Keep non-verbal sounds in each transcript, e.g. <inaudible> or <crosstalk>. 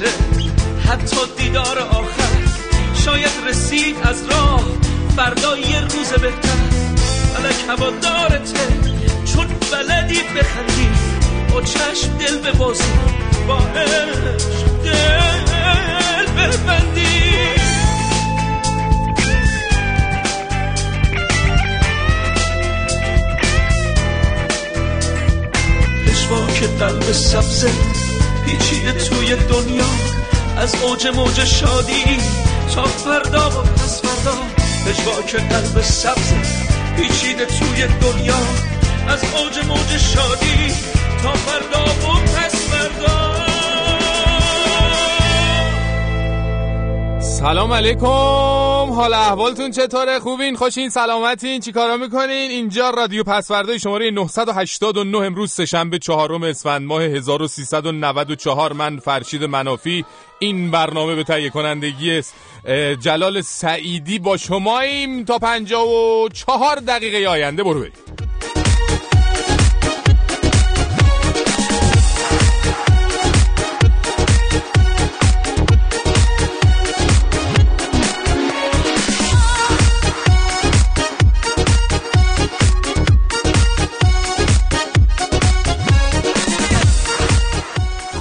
بشه حتی دیدار آخر شاید رسید از راه فردا یه روز بهتر. فلک هوا دارته چون بلدی بخندی. با چشم دل بازی با عشق دل ببندی. که قلب سبزه پیچیده توی دنیا از اوج موج شادی تا فردا و پس فردا که قلب سبزه پیچیده توی دنیا از اوج موج شادی تا فردا و پس فردا. سلام علیکم. حال احوالتون چطوره؟ خوبین؟ خوشین؟ سلامتین؟ چیکارا می‌کنین؟ اینجا رادیو پسورده شماره 989 امروز سهشنبه چهارم اسفند ماه 1394 من فرشید منافی. این برنامه به تهیه کنندگی جلال سعیدی با شماییم تا 54 دقیقه آینده. برو بریم.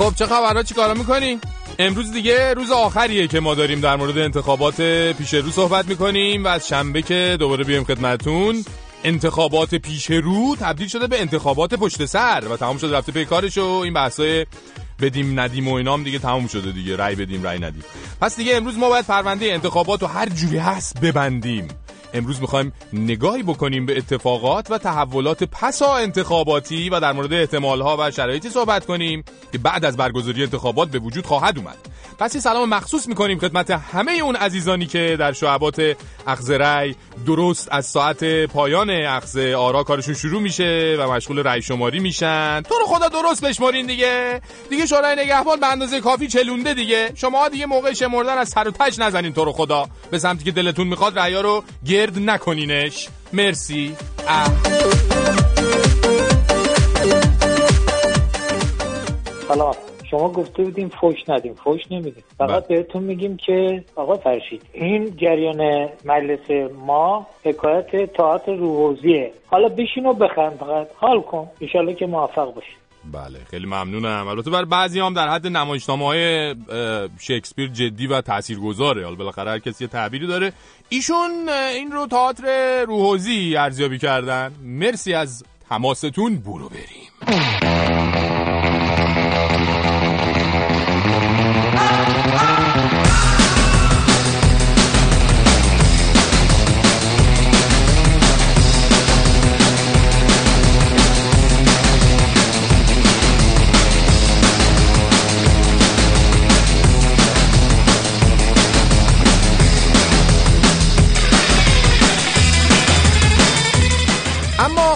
خب چه خبرها؟ چی کارا می‌کنی؟ امروز دیگه روز آخریه که ما داریم در مورد انتخابات پیش رو صحبت می‌کنیم و از شنبه که دوباره بیایم خدمتون انتخابات پیش رو تبدیل شده به انتخابات پشت سر و تمام شده رفته پی کارش و این بحثای بدیم ندیم و اینام دیگه تموم شده دیگه رای بدیم رای ندیم. پس دیگه امروز ما باید پرونده انتخابات رو هر جوری هست ببندیم. امروز می‌خوایم نگاهی بکنیم به اتفاقات و تحولات پسا انتخاباتی و در مورد احتمالها و شرایطی صحبت کنیم که بعد از برگزاری انتخابات به وجود خواهد اومد. پس یه سلام مخصوص می‌کنیم خدمت همه اون عزیزانی که در شعبات اخذ درست از ساعت پایان اخذ آرا کارشون شروع میشه و مشغول رأی شماری میشن. تو رو خدا درست بشمارین دیگه. دیگه شورای نگهبان به اندازه کافی چلونده دیگه. شما دیگه موقع شمردن از سر و تش نزنین تو رو خدا. به سمتی که دلتون می‌خواد رأیا رو گرد نکنینش. مرسی. اه. شما گفته بودیم فوش ندیم فوش نمیدیم. فقط بله. بهتون میگیم که آقا فرشید این جریان مجلس ما حکایت تاعت روحوزیه. حالا بشین و بخند فقط. حال کن. ایشالله که موفق باشید بله خیلی ممنونم. البته برای بعضی هم در حد نمایشنامه های شکسپیر جدی و تاثیرگذاره. حالا بالاخره هر کسی تعبیری داره. ایشون این رو تئاتر روحوزی ارزیابی کردن. مرسی از تماستون برو بریم. Música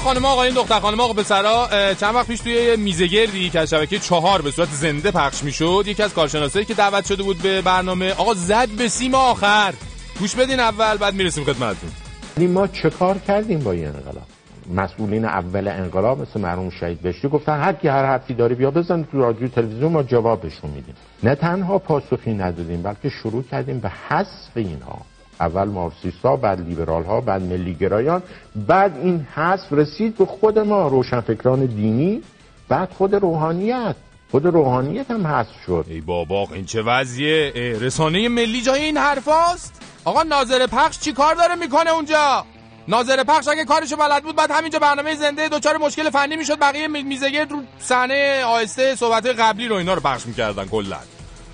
خانم آقایون دختر خانم آقا پسرا چند وقت پیش توی میزگردی که از شبکه چهار به صورت زنده پخش می‌شد یکی از کارشناسایی که دعوت شده بود به برنامه آقا زد به سیم آخر. گوش بدین اول بعد می‌رسیم خدمتتون. یعنی ما چه کار کردیم با این انقلاب؟ مسئولین اول انقلاب مثل مرحوم شهید بهشتی گفتن هر کی هر حرفی داری بیا بزن تو رادیو تلویزیون ما جوابشون میدیم. نه تنها پاسخی ندادیم بلکه شروع کردیم به حذف اینها. اول مارکسیستا بعد لیبرال ها بعد ملیگرایان. بعد این حذف رسید به خود ما روشنفکران دینی. بعد خود روحانیت. خود روحانیت هم حذف شد. ای بابا این چه وضعیه؟ رسانه ملی جای این حرفاست؟ آقا ناظر پخش چی کار داره می‌کنه اونجا؟ ناظر پخش اگه کارشو بلد بود بعد همینجا برنامه زنده دوچار مشکل فنی می‌شد. بقیه میزگرد رو صحنه آهسته صحبت قبلی رو اینا رو پخش می‌کردن کلا.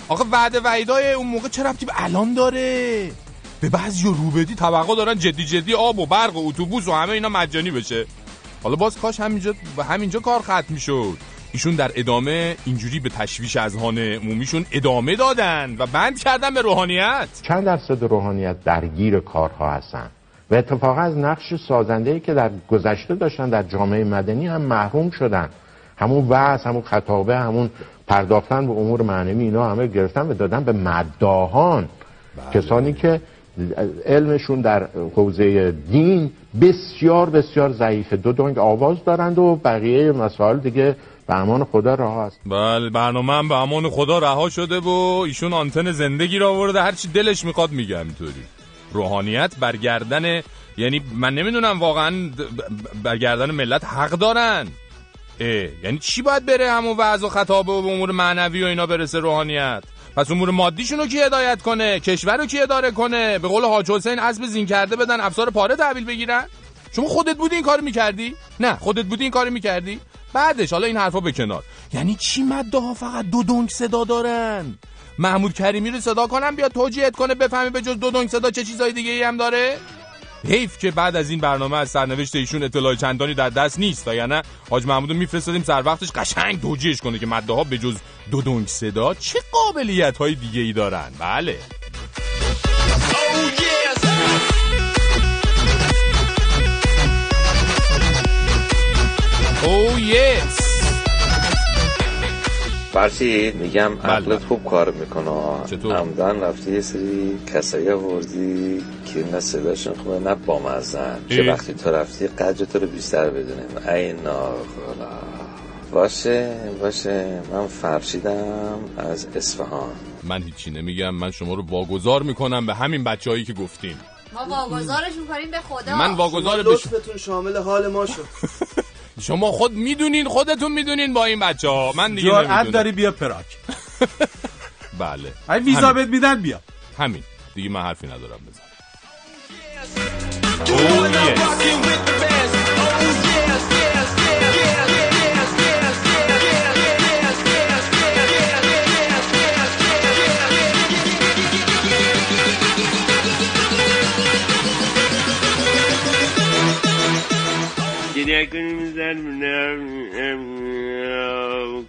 آقا وعده وعیدای اون موقع چرا ربطی به الان داره؟ به بعضی رو بدی توقع دارن جدی جدی آب و برق و اتوبوس و همه اینا مجانی بشه. حالا باز کاش همینجا همینجا کار ختم می‌شد. ایشون در ادامه اینجوری به تشویش از هان عمومیشون ادامه دادن و بند کردن به روحانیت. چند درصد روحانیت درگیر کارها هستن و اتفاقا از نقش سازنده که در گذشته داشتن در جامعه مدنی هم محروم شدن. همون وعظ همون خطابه همون پرداختن به امور معنوی اینا همه گرفتن و دادن به مداهان. بله. کسانی که علمشون در حوزه دین بسیار بسیار ضعیفه دو دنگ آواز دارند و بقیه مسائل دیگه به امان خدا رها است. بله برنامه هم به امان خدا رها شده و ایشون آنتن زندگی را آورده. هرچی دلش می‌خواد میگه اینطوری روحانیت برگردن یعنی من نمی‌دونم واقعا برگردن ملت حق دارن. اه یعنی چی باید بره همون وضع و خطابه و امور معنوی و اینا برسه روحانیت؟ پس امور مادیشون رو کی هدایت کنه؟ کشور رو کی اداره کنه؟ به قول حاج حسین اسب زین کرده بدن افسار پاره تحویل بگیرن؟ شما خودت بودی این کارو می‌کردی؟ نه خودت بودی این کارو می‌کردی؟ بعدش حالا این حرفا به کنار. یعنی چی مده ها فقط دو دنگ صدا دارن؟ محمود کریمی رو صدا کنم بیا توجیهت کنه بفهمی به جز دو دنگ صدا چه چیزای دیگه ای هم داره؟ حیف که بعد از این برنامه از سرنوشت ایشون اطلاع چندانی در دست نیست و یعنی حاج محمود میفرستادیم سر وقتش قشنگ توجیهش کنه که مده ها به جز دو دنگ صدا چه قابلیت های دیگه ای دارن؟ بله. او یس فرشید میگم بله. عقلت خوب کار می‌کنه. چطور؟ عمدن رفتی یه سری کسایی آوردی که نه صداشون خوبه نه بامزن. که. وقتی تو رفتی قدر تو رو بیشتر بدونیم. ای ناخلا باشه باشه. من فرشیدم از اصفهان. من هیچی نمیگم. من شما رو واگذار می‌کنم به همین بچههایی که گفتین ما واگذارش می‌کنیم به خدا. من واگذار به ش- لطفتون شامل حال ما شد. <laughs> شما خود می‌دونین خودتون می‌دونین با این بچه ها. من دیگه نمی‌دونم. داری بیا پراک. <laughs> بله. ای ویزا. بهت میدن بیا. همین. دیگه من حرفی ندارم بزن. گریه کنیم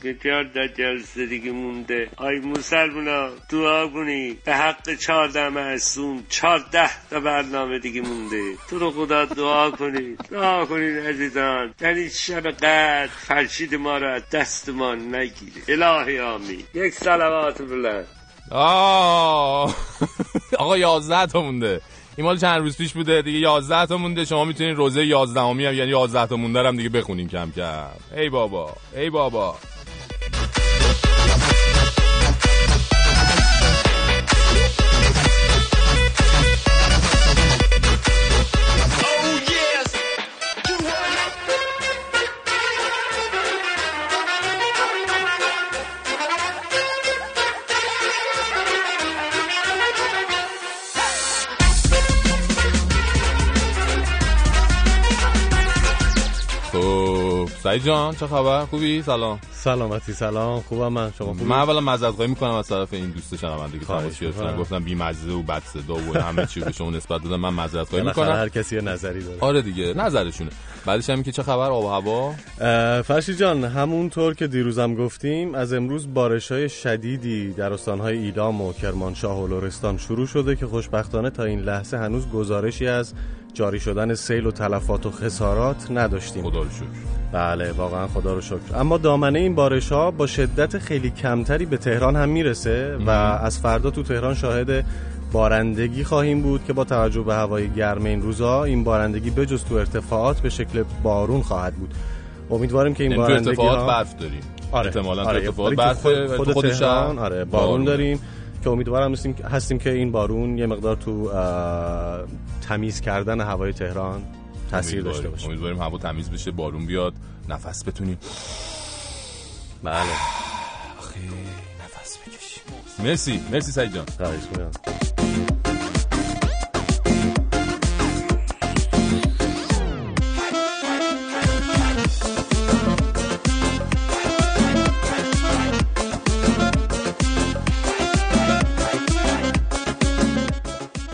که چهار جلسه دیگه مونده. آی مسلمونا دعا کنی. به حق چهارده معصوم چهارده تا برنامه دیگه مونده. تو رو خدا دعا کنید دعا کنید عزیزان. یعنی شب قد فرشید ما رو از دست ما نگیره. الهی آمین. یک سلوات بلند آه. <laughs> آقا 11 تا مونده. این مال چند روز پیش بوده؟ دیگه 11 تا مونده. شما می‌تونین روزه 11 همی هم یعنی 11 تا مونده هم دیگه بخونین کم کم. ای بابا ای بابا. سعید جان چه خبر؟ خوبی؟ سلام. سلامتی سلام. خوبم من. شما خوبی؟ من اولا معذرت خواهی می‌کنم از طرف این دوست شنونده که گرفتن می‌کنم. گفتم بی مزه و بد صدا و همه چی به شما نسبت دادم. من معذرت خواهی می‌کنم. هر کسی نظری داره. آره دیگه نظرشونه. بعدش هم که چه خبر؟ آب و هوا؟ فرشی جان همونطور که دیروزم گفتیم از امروز بارش های شدیدی در استانهای ایدام و کرمانشاه و لرستان شروع شده که خوشبختانه تا این لحظه هنوز گزارشی از جاری شدن سیل و تلفات و خسارات نداشتیم. خدا رو شکر. بله واقعا خدا رو شکر. اما دامنه این بارش ها با شدت خیلی کمتری به تهران هم می‌رسه و از فردا تو تهران شاهد بارندگی خواهیم بود که با توجه به هوای گرم این روزا این بارندگی بجز تو ارتفاعات به شکل بارون خواهد بود. امیدواریم که این یعنی تو بارندگی ارتفاعات ها- برف داریم. آره. احتمالاً آره، ارتفاعات برف خود, خود, خود تهران آره بارون بارون داریم. که امیدوارم هستیم هستیم که این بارون یه مقدار تو تمیز کردن هوای تهران تاثیر داشته. باشه. امیدواریم هوا تمیز بشه بارون بیاد نفس بتونیم. بله. خیلی نفس بکشیم. مرسی مرسی سعید جان.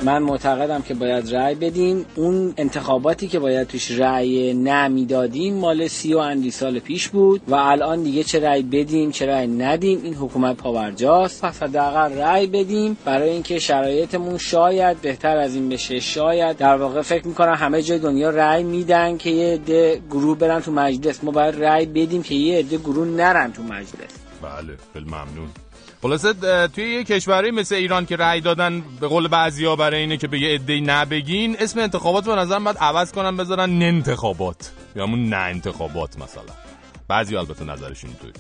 من معتقدم که باید رأی بدیم. اون انتخاباتی که باید توش رأی نمی‌دادیم مال سی و اندی سال پیش بود و الان دیگه چه رأی بدیم چه رأی ندیم این حکومت پاورجاست. پس حداقل رأی بدیم. برای اینکه شرایطمون شاید بهتر از این بشه. شاید در واقع فکر می‌کنم همه جای دنیا رأی میدن که یه عده گروه برن تو مجلس. ما باید رأی بدیم که یه عده گروه نرن تو مجلس. بله خیلی ممنون. خلاصه توی یه کشوری مثل ایران که رأی دادن به قول بعضیا برای اینه که به یه عده‌ای نبگین اسم انتخابات به نظرم باید عوض کنن بذارن نه انتخابات. یا همون نه انتخابات مثلا. بعضی البته نظرشون اینطوری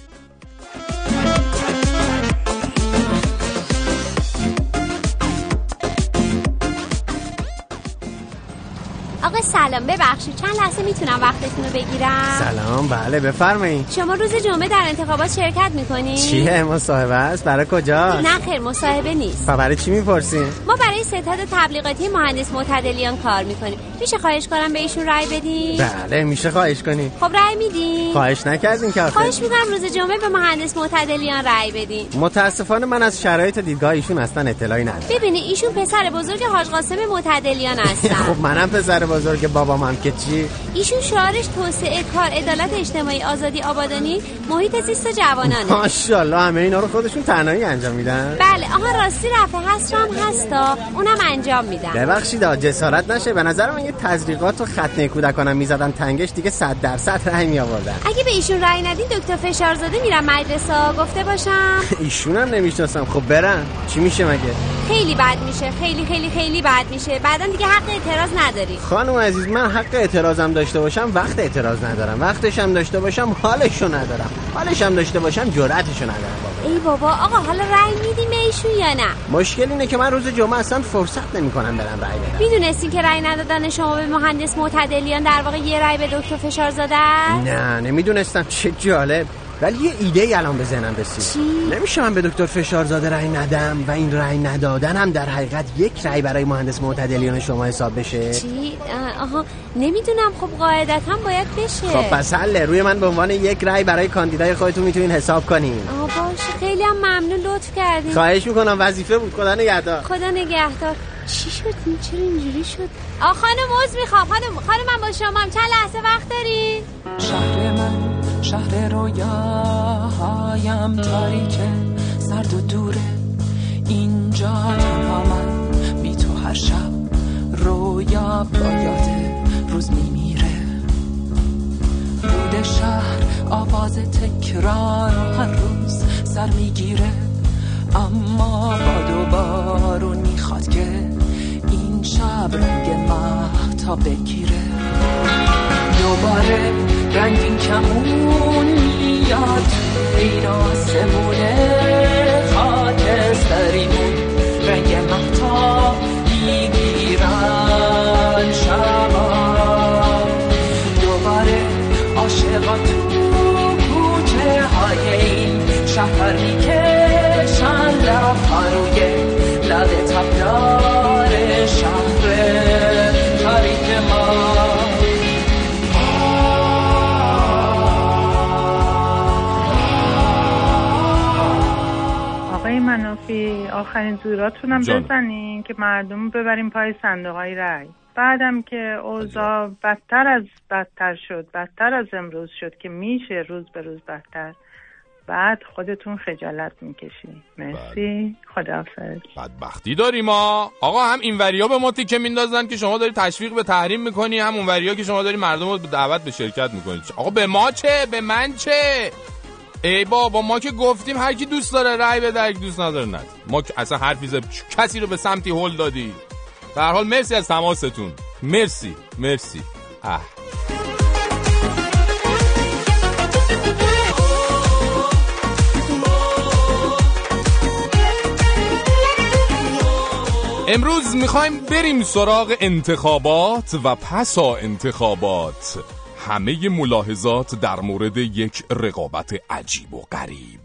آقا سلام ببخشید. چند لحظه می‌تونم وقتتون رو بگیرم؟ سلام بله بفرمایید. شما روز جمعه در انتخابات شرکت می‌کنید چیه؟ مصاحبه است؟ برای کجا؟ نه خیر مصاحبه نیست. و برای چی می‌پرسین؟ ما برای ستاد تبلیغاتی مهندس معتدلیان کار می‌کنیم. میشه خواهش کنم به ایشون رأی بدین؟ بله میشه خواهش کنی خب رأی میدین. خواهش نکردین که خواهش می‌کنم روز جمعه به مهندس معتدلیان رأی بدین. متاسفانه من از شرایط دیدگاه ایشون اصلا اطلاعی ندارم. ببینی ایشون پسر بزرگ حاج قاسم معتدلیان هستن. <laughs> خب منم پسر بزرگ بابام هم که چی؟ ایشون شعارش توسعه کار عدالت اجتماعی آزادی آبادانی محیط زیست و جوانانه. ماشاءالله همه اینا رو خودشون تنهایی انجام میدن. بله آها راستی رفع حسر هم هستا اونم انجام میدم ببخشید جسارت نشه. به نظر من یه تزریقات و ختنه کودکانم می‌زدن تنگش دیگه 100 درصد رأی می آوردن اگه به ایشون رأی ندین دکتر فشارزاده میرم مدرسه گفته باشم. <laughs> ایشون هم نمی‌شناسم. خب برن. چی میشه مگه؟ خیلی بد میشه خیلی خیلی خیلی بد میشه. بعدا دیگه حق اعتراض نداری. خانم عزیز من حق اعتراضم داشته باشم وقت اعتراض ندارم. وقتش هم داشته باشم حالشو ندارم. حالش هم داشته باشم جرأتشو ندارم. بابا ای بابا آقا حالا رأی میدیم ایشون یا نه؟ مشکل اینه که من روز جمعه اصلا فرصت نمی‌کنم برم رأی بدم. می‌دونستین که رأی ندادن شما به مهندس معتدلیان در واقع یه رأی به دکتر فشارزاده است نه نمی‌دونستم. چه جالب. ولی یه ایده ای الان به ذهنم رسید. چی؟ نمیشه من به دکتر فشارزاده رأی ندم و این رأی ندادن هم در حقیقت یک رأی برای مهندس معتدلیان شما حساب بشه. چی؟ آها نمی‌دونم. خب قاعدتا باید بشه. خب پس حله روی من به عنوان یک رأی برای کاندیدای خودتون می‌تونین حساب کنین. آه باشه. خیلی هم ممنون. لطف کردین. خواهش می‌کنم. وظیفه بود. خدا نگهدار. خدا نگهدار. چی شد؟ این چرا اینجوری شد؟ آ خانم عذر می‌خوام. خانم خانم من با شما هم. چند لحظه وقت دارین؟ شهر من. شهر رویاهایم تاریکه سرد و دوره اینجا تنها من بی تو هر شب رویا با یاد روز میمیره. رود شهر آواز تکرار هر روز سر می‌گیره. اما با دوبارون می‌خواد که این شب رنگ مهتا بگیره. دوباره رنگین کمون میاد این آسمونه خاکستریمون. رنگ مهتا می‌گیرن شبا. دوباره عاشقا تو کوچه های این شهر می‌کشن. لب منافی آخرین زوراتونم جان. بزنین که مردم ببریم پای صندوق های رای بعدم که اوضاع بدتر از بدتر شد بدتر از امروز شد که میشه روز به روز بدتر. بعد خودتون خجالت می‌کشین مرسی. خداحافظ. بدبختی داریم ما آقا هم این وریا به ما تیکه میندازن که شما داری تشویق به تحریم می‌کنی هم اون وریا که شما داری مردم رو دعوت به شرکت می‌کنی. آقا به ما چه؟ به من چه؟ ای بابا ما که گفتیم هر کی دوست داره رأی بده هر دوست نداره نه. ما اصلا حرفی زد کسی رو به سمتی هل دادی. به هر حال مرسی از تماستون. مرسی مرسی. اه. امروز می‌خوایم بریم سراغ انتخابات و پسا انتخابات. همه ملاحظات در مورد یک رقابت عجیب و غریب.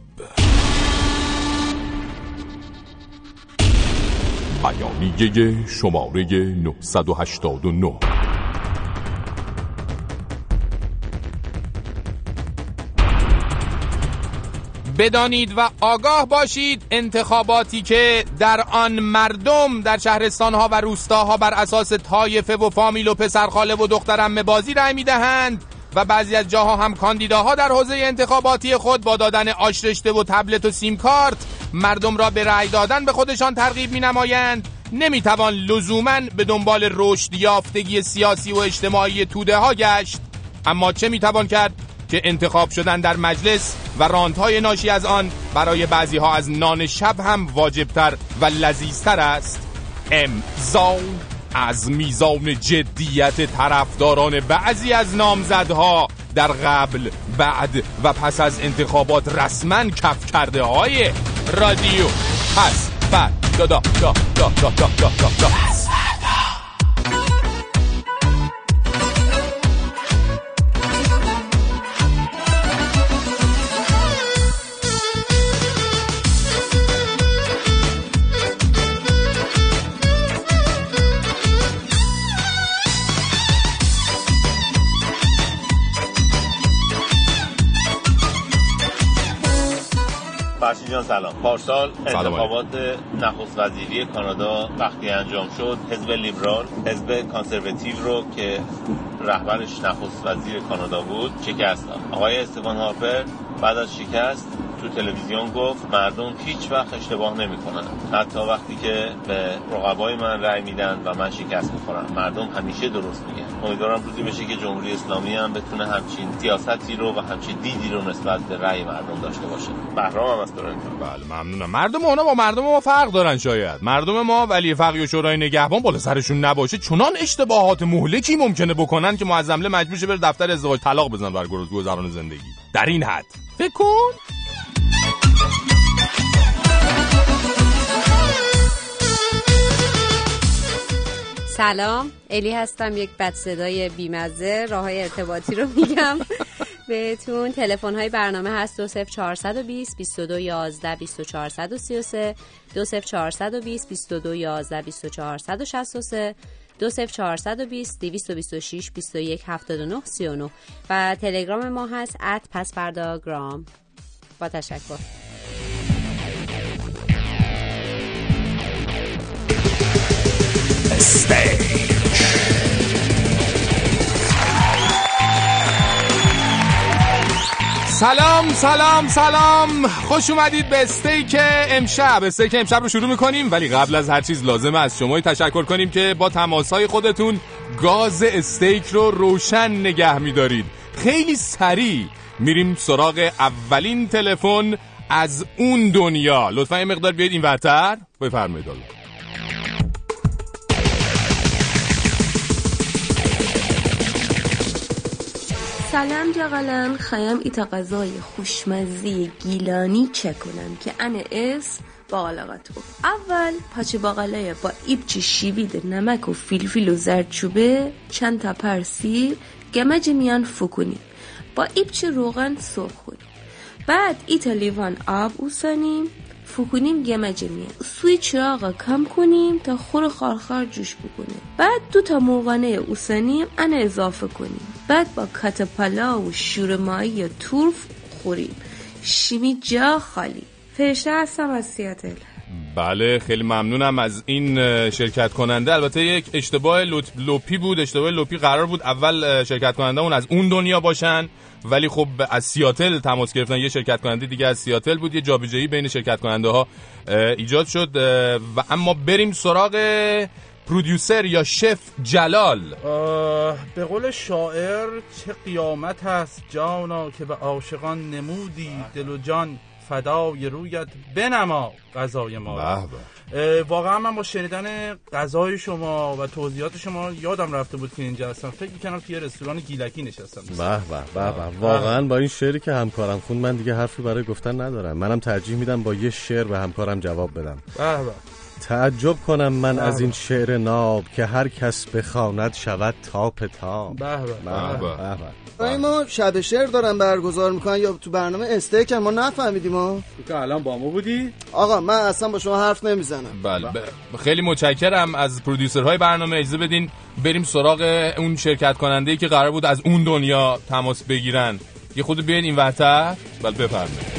بیانیه شماره 989 بدانید و آگاه باشید انتخاباتی که در آن مردم در شهرستانها و روستاها بر اساس طایفه و فامیل و پسرخاله و دخترم بازی رأی می‌دهند و بعضی از جاها هم کاندیداها در حوزه انتخاباتی خود با دادن آش رشته و تبلت و سیم کارت مردم را به رأی دادن به خودشان ترغیب می نمایند نمی‌توان لزوما به دنبال رشد یافتگی سیاسی و اجتماعی توده ها گشت. اما چه می‌توان کرد؟ که انتخاب شدن در مجلس و راندهای ناشی از آن برای بعضی ها از نان شب هم واجبتر و لذیذتر است امضا از میزان جدیت طرفداران بعضی از نامزدها در قبل بعد و پس از انتخابات رسما کف کرده های رادیو پس بعد دا دا دا دا دا دا دا دا, دا. فرشید جان سلام. پارسال انتخابات نخست وزیری کانادا وقتی انجام شد. حزب لیبرال حزب کانسرواتیو رو که رهبرش نخست وزیر کانادا بود شکست داد. آقای استفان هارپر بعد از شکست تو تلویزیون گفت مردم هیچ وقت اشتباه نمی‌کنن. حتی وقتی که به رقبای من رأی میدن و من شکست می‌خورم. مردم همیشه درست میگن. امیدوارم روزی بشه که جمهوری اسلامی هم بتونه همچین سیاستی رو و همچین دیدی رو نسبت به رأی مردم داشته باشه. بهرام هم از بله ممنونم. مردم اونا با مردم ما فرق دارن شاید. مردم ما ولی فقی و شورای نگهبان بالا سرشون نباشه چنان اشتباهات مهلکی ممکنه بکنن که معظمله مجبور شه بره دفتر ازدواج طلاق بزن بر گذران زندگی. در این حد. فکر کن. سلام الی هستم یک بد صدای بیمزه. راه های ارتباطی رو میگم بهتون. تلفن های برنامه هست 20420 22 11 24 133 20420 22 11 24 163 20420 226 21 79 39 و تلگرام ما هست ات پس فردا گرام. با تشکر. سلام سلام سلام. خوش اومدید به استیک امشب. استیک امشب رو شروع می‌کنیم ولی قبل از هر چیز لازمه از شما تشکر کنیم که با تماسهای خودتون گاز استیک رو روشن نگه میدارید. خیلی سریع میریم سراغ اولین تلفن از اون دنیا. لطفا یه مقدار بیاید این ورتر. بفرمایید سلام جغلان خیام ایتا غذای خوشمزی گیلانی چه کنم که انا اس باقلقتو اول پاچه باقله با ایبچی شیوید نمک و فیلفیل و زردچوبه چند تا پرسی گمج میان فکنیم با ایبچی روغن سرخ کنیم. بعد ایتا لیوان آب اوسانیم. فکنیم گمج میان. سوی چراغ کم کنیم تا خور خارخار جوش بکنه. بعد دو تا موغنه اوسانیم انا اضافه کنیم. بعد با کتپلا و شورمایی یا تورف خوریم. شیمی جا خالی. فرشته هستم از سیاتل بله خیلی ممنونم از این شرکت کننده البته یک اشتباه لپی بود اشتباه لپی قرار بود اول شرکت کننده اون از اون دنیا باشن ولی خب از سیاتل تماس گرفتن. یه شرکت کننده دیگه از سیاتل بود یه جابجایی بین شرکت کننده ها ایجاد شد و اما بریم سراغ producer یا chef جلال. به قول شاعر چه قیامت هست جانا که به عاشقان نمودی دل و جان. فدای رویت بنما غذای ما واقعا من با شنیدن غذای شما و توضیحات شما یادم رفته بود که اینجا هستم. فکر می‌کنم یه رستوران گیلکی نشستم. به به به به. واقعا با این شعری که همکارم خون من دیگه حرفی برای گفتن ندارم. منم ترجیح میدم با یه شعر به همکارم جواب بدم. به به. تعجب کنم من از این شعر ناب که هر کس بخواند شود تاپ تاپ. به به به ما شب شعر دارن برگزار می‌کنن یا تو برنامه استیک ما نفهمیدیم ما تو الان با ما بودی؟ آقا من اصلا با شما حرف نمی‌زنم. بله خیلی متشکرم. از پرودیوسرهای برنامه اجازه بدین بریم سراغ اون شرکت کننده ای که قرار بود از اون دنیا تماس بگیرن. یه خود بیاین این ورتر. بله بفرمایید.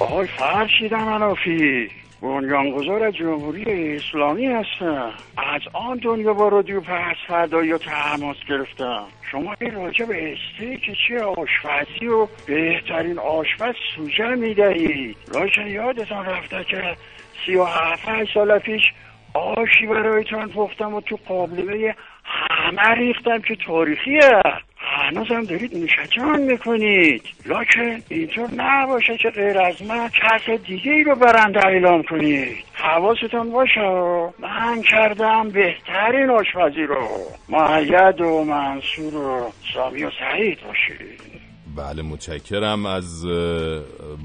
آهای فرشید منافی بنیانگذار جمهوری اسلامی هستم. از آن دنیا با رادیو پس فردایی یا تماس گرفتم. شما این راجع به استیک چه آشپزی و بهترین آشپز سوژه می‌دهید. راجع یادتان رفته که سی و سال پیش آشی برایتان پختم و تو قابلمه همه ریختم که تاریخیه. هنوزم دارید نوشجان می‌کنید. لکن اینطور نباشه که غیر از من کس دیگه ای رو برنده اعلام کنید. حواستون باشه. من کردم بهترین آشپزی رو. معید و منصور و سامی و سعید باشید. بله متشکرم. از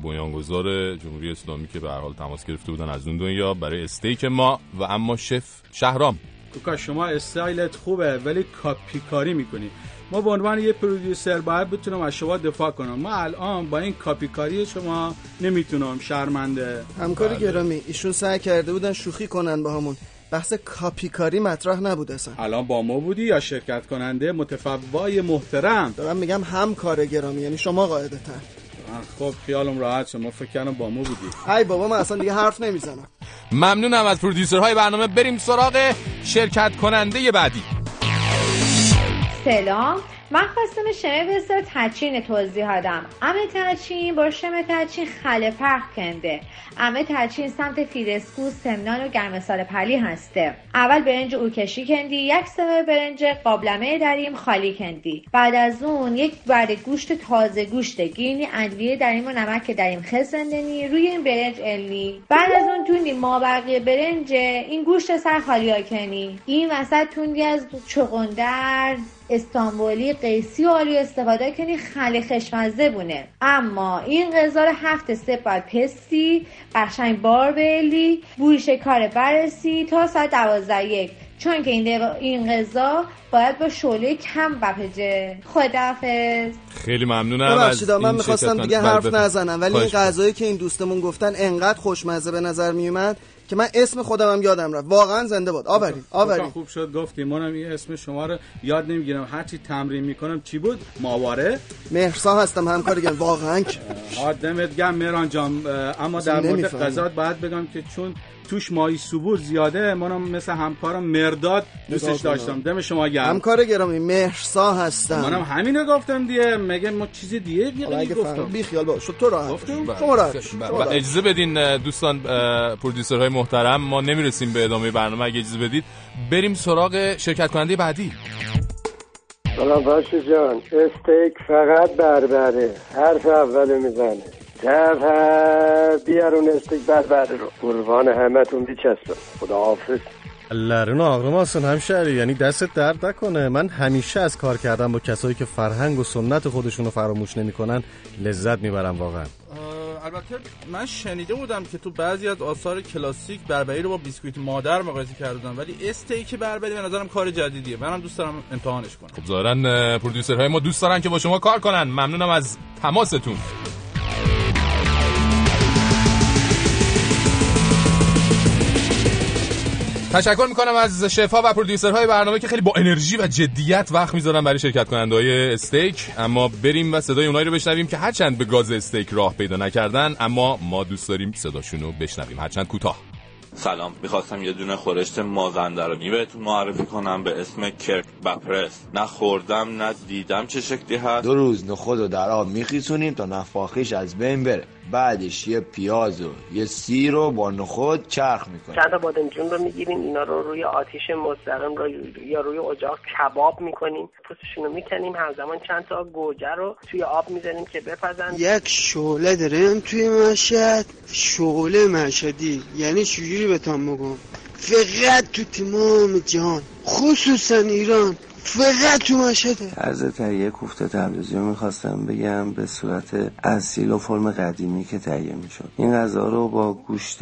بنیانگذار جمهوری اسلامی که به هر حال تماس گرفته بودن از اون دنیا برای استیک ما و اما شف شهرام. کوکا شما استایلت خوبه ولی کاپی کاری می‌کنی. ما به عنوان یه پرودیوسر باید بتونم از شما دفاع کنم. ما الان با این کاپی کاری شما نمی‌تونم شرمنده. همکاری گرامی ایشون سعی کرده بودن شوخی کنن با همون. بحث کاپیکاری مطرح نبود اصلا. الان با ما بودی یا شرکت کننده متفوای محترم؟ دارم میگم هم کار گرامی یعنی شما قاعده تر خب خیالم راحت شما فکر کنم با ما بودی. ای بابا من اصلا دیگه حرف نمی‌زنم. ممنونم از پرودیوسرهای برنامه. بریم سراغ شرکت کننده بعدی. سلام. من خواستم شمه بسیار تچین توضیح هدم امه تچین با شمه تچین خله پخ کنده. امه تچین سمت فیرسکو سمنان و گرمسال پلی هسته. اول برنج او کشی کندی یک سمه برنج قابلمه دریم خالی کندی. بعد از اون یک برد گوشت تازه گوشت گینی ادویه دریم و نمک دریم خسندنی روی این برنج النی بعد از اون توندی ما بقیه برنج این گوشت سر خالی ها کنی این وسط توندی از چغندر استانبولی قیسی و آلو استفاده کنی خیلی خشمزه بونه. اما این غذا رو هفت سه باید پستی قشنگ بار بیلی بوی کار برسی تا ساعت دوازده یک. چون که این, این غذا باید با شعله کم بپجه خدافز خیلی ممنونم ببخشید من می‌خواستم دیگه حرف نزنم ولی این غذایی که این دوستمون گفتن انقدر خوشمزه به نظر میومد. که من اسم خودم هم یادم رفت. واقعا زنده باد. آورین آورین خوب شد گفتی منم این اسم شما رو یاد نمی‌گیرم. هرچی تمرین می‌کنم چی بود؟ ماواره. مهرسا هستم همکارگم واقعا آدمت گم مهران جان. اما در مورد قضات باید بگم که چون توش مایی سبور زیاده منم مثل همکارم مرداد دوستش داشتم. دم شما گرم. همکار گرامی مهرسا هستم. منم همینو گفتم دیگه. مگه ما چیزی دیگه دیگه گفتم. بی خیال باش. تو راحت شما راحت اجازه بدین دوستان پرودیوسرهای محترم ما نمی‌رسیم به ادامه برنامه. اگه اجازه بدید بریم سراغ شرکت کننده بعدی. سلام پاشو جان. استیک فقط بربره. حرف اول می‌زنه. جفر بیارون استیک بربره رو. قربان همتون بیچسبه خدا حافظ لرون آقرام آسان همشهری یعنی دستت درد نکنه. من همیشه از کار کردم با کسایی که فرهنگ و سنت خودشون رو فراموش نمی‌کنن لذت می‌برم واقعا. البته من شنیده بودم که تو بعضی از آثار کلاسیک بربری رو با بیسکویت مادر مقایسه کردن ولی استیک بربری به نظرم کار جدیدیه. منم دوست دارم امتحانش کنم. خب ظاهرا پرودیوسرهای ما دوست دارن که با شما کار کنن. ممنونم از تماستون. تشکر می‌کنم از شفا و پرودیوسرهای برنامه که خیلی با انرژی و جدیت وقت می‌ذارن برای شرکت کننده های استیک. اما بریم و صدای اونایی رو بشنویم که هرچند به گاز استیک راه پیدا نکردن اما ما دوست داریم صداشون رو بشنویم. هرچند کوتاه. سلام. می‌خواستم یه دونه خورشت مازندرانی بهتون معرفی کنم به اسم کرک بپرس نه خوردم نه دیدم چه شکلی هست. دو روز نخود و در آب میخیسونیم تا نفاخیش از بین بره. بعدش یه پیاز و یه سیر رو با نخود چرخ می‌کنیم چند تا بادمجون رو می‌گیریم اینا رو روی آتیش مستقیم رو یا روی اجاق کباب می‌کنیم. پوستشون رو می‌کنیم همزمان چند تا گوجه رو توی آب می‌زنیم که بپزن. یک شعله داریم توی مشهد. شعله مشهدی. یعنی چجوری بهتون بگم؟ فقط تو تمام جهان خصوصا ایران. فقط تو مشهده. عرض تهیه کوفته تبریزی رو می‌خواستم بگم به صورت اصیل و فرم قدیمی که تهیه می‌شد. این غذا رو با گوشت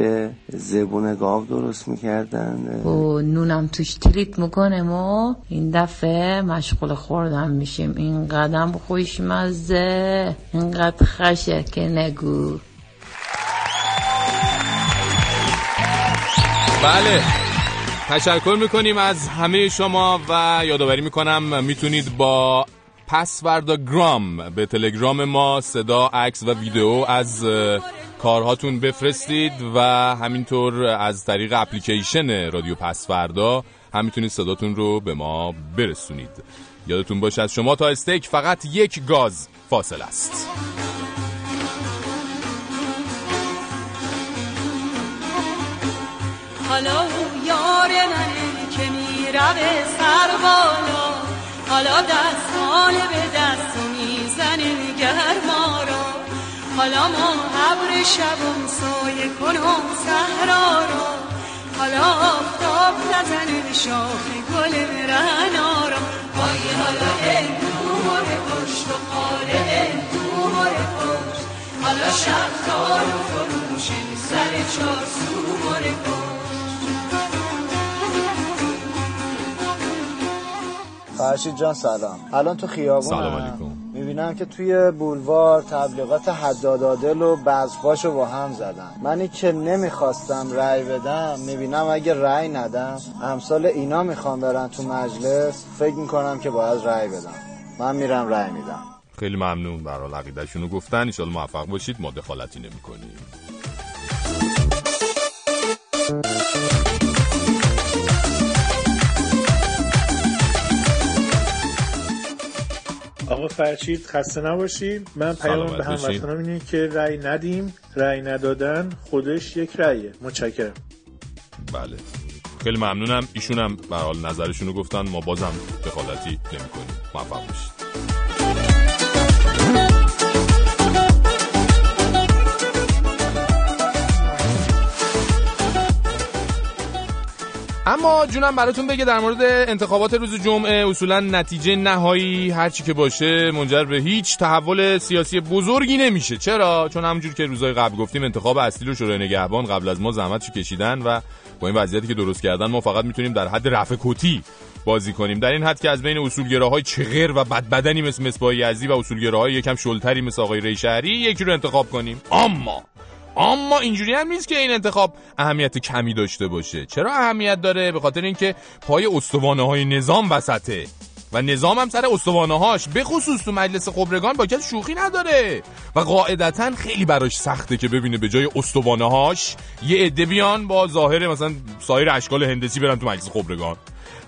زبون گاو درست می‌کردن. و نونم توش تریت می‌کنه ما این دفعه مشغول خوردن میشیم. این قدم خوشمزه اینقدر خشه که نگو. بله. تشکر می‌کنیم از همه شما و یادآوری می‌کنم می‌تونید با پسورد گرام به تلگرام ما صدا عکس و ویدیو از کارهاتون بفرستید و همینطور از طریق اپلیکیشن رادیو پسوردا هم می‌تونید صداتون رو به ما برسونید. یادتون باشه از شما تا استیک فقط یک گاز فاصل است. حالا یار منه که میره سر بالا. حالا دستان ناله به دست می‌زنه گرما را. حالا ما ابر شبم سایه کنم صحرا را. حالا آفتاب نزنه شاخ گل رهنا را. وای حالا اندوه پشت و خاله اندوه پشت. حالا شب تار و فروش سر چار سو فرشید جان سلام. الان تو خیابون سلام علیکم. می‌بینم که توی بولوار تبلیغات حدادادل و بزفاشو با هم زدن. منی که نمی‌خواستم رأی بدم می‌بینم اگه رأی ندم امثال اینا می‌خوام برن تو مجلس. فکر می‌کنم که باید رأی بدم. من میرم رأی میدم. خیلی ممنون. برای عقیدهشونو گفتن. ایشالا موفق باشید. ما دخالتی نمی آقا فرشید خسته نباشید. من پیام به هموطنان اینه که رأی ندیم. رأی ندادن خودش یک رأیه. متشکرم. بله. خیلی ممنونم. ایشون هم به حال نظرشونو گفتن. ما بازم دخالتی نمی کنیم موفق باشید. اما جونم براتون بگه در مورد انتخابات روز جمعه اصولا نتیجه نهایی هرچی که باشه منجر به هیچ تحول سیاسی بزرگی نمیشه. چرا؟ چون همونجور که روزهای قبل گفتیم انتخاب اصلی رو شورای نگهبان قبل از ما زحمتشو کشیدن و با این وضعیتی که درست کردن ما فقط می‌تونیم در حد رفع کتی بازی کنیم. در این حد که از بین اصولگراهای چغر و بدبدنی مثل مصباح یزدی و اصولگراهای یکم شلتری مثل آقای ریشهری یکی رو انتخاب کنیم. اما اما اینجوری هم نیست که این انتخاب اهمیت کمی داشته باشه. چرا اهمیت داره؟ به خاطر اینکه پای استوانه های نظام وسطه. و نظام هم سر استوانه هاش به خصوص تو مجلس خبرگان با کس شوخی نداره. و قاعدتا خیلی براش سخته که ببینه به جای استوانه هاش یه عده بیان با ظاهر مثلا سایر اشکال هندسی برن تو مجلس خبرگان.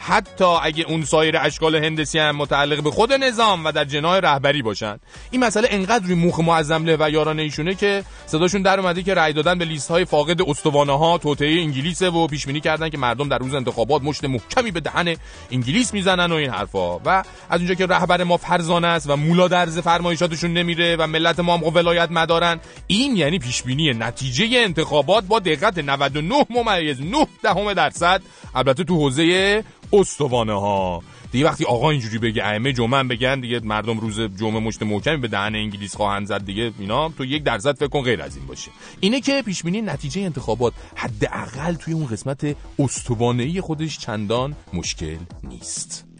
حتی اگه اون سایر اشکال هندسی هم متعلق به خود نظام و در جناه رهبری باشن. این مسئله انقدر روی موخ معظم و یاران ایشونه که صداشون در اومده که رأی دادن به لیست های فاقد استوانه ها توطئه انگلیسه و پیش بینی کردن که مردم در روز انتخابات مشت محکمی به دهن انگلیس می‌زنن و این حرفا. و از اونجا که رهبر ما فرزانه است و مولا درز فرمایشاتشون نمیره و ملت ما هم ولایت مدارن این یعنی پیش بینی نتیجه انتخابات با دقت 99 ممیز 9 دهم درصد البته تو حوزه استوانه ها. دیگه وقتی آقا اینجوری بگه ائمه جمعه بگن دیگه مردم روز جمعه مشت محکمی به دهن انگلیس خواهند زد دیگه اینا تو یک درصد فکر کن غیر از این باشه. اینه که پیش بینی نتیجه انتخابات حداقل توی اون قسمت استوانه خودش چندان مشکل نیست.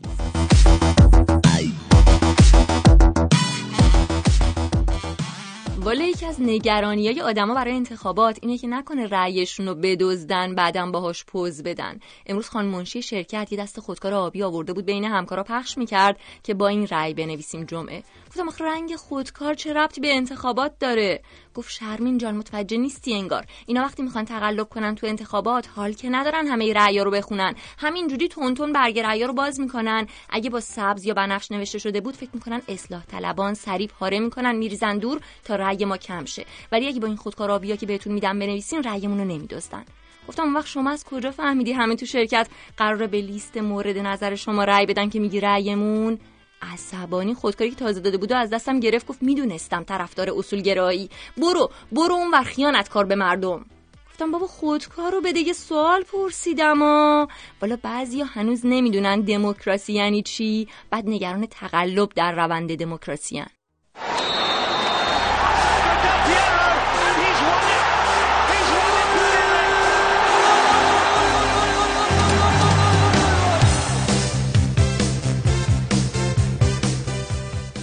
والا یکی از نگرانی های آدما برای انتخابات اینه که نکنه رأیشون رو بدزدن بعدم باهاش پوز بدن. امروز خان منشی شرکت یه دست خودکار آبی آورده بود بین همکارا پخش می‌کرد که با این رأی بنویسیم جمعه. گفتم آخه رنگ خودکار چه ربطی به انتخابات داره؟ گفت شرمین جان متوجه نیستی انگار. اینا وقتی می‌خوان تقلب کنن تو انتخابات حال که ندارن همه رأیا رو بخونن. همینجوری تون تون برگ رأیا رو باز می‌کنن. اگه با سبز یا بنفش نوشته شده بود فکر می‌کنن اصلاح طلبان سریع پاره می‌کنن میریزن دور تا رأی ما کم شه. ولی اگه با این خودکارابیا که بهتون میدم بنویسین رأیمون رو نمیدزدن. گفتم اون وقت شما از کجا فهمیدی همه تو شرکت قراره به لیست مورد نظر شما رأی بدن که میگی رأیمون؟ عصبانی خودکاری که تازه داده بود و از دستم گرفت گفت می‌دونستم طرفدار اصولگرایی. برو برو اون ور خیانت کار به مردم. گفتم بابا خودکار رو به دیگه سوال پرسیدم والا بعضی هنوز نمی‌دونن دموکراسی یعنی چی. بعد نگران تقلب در روند دموکراسی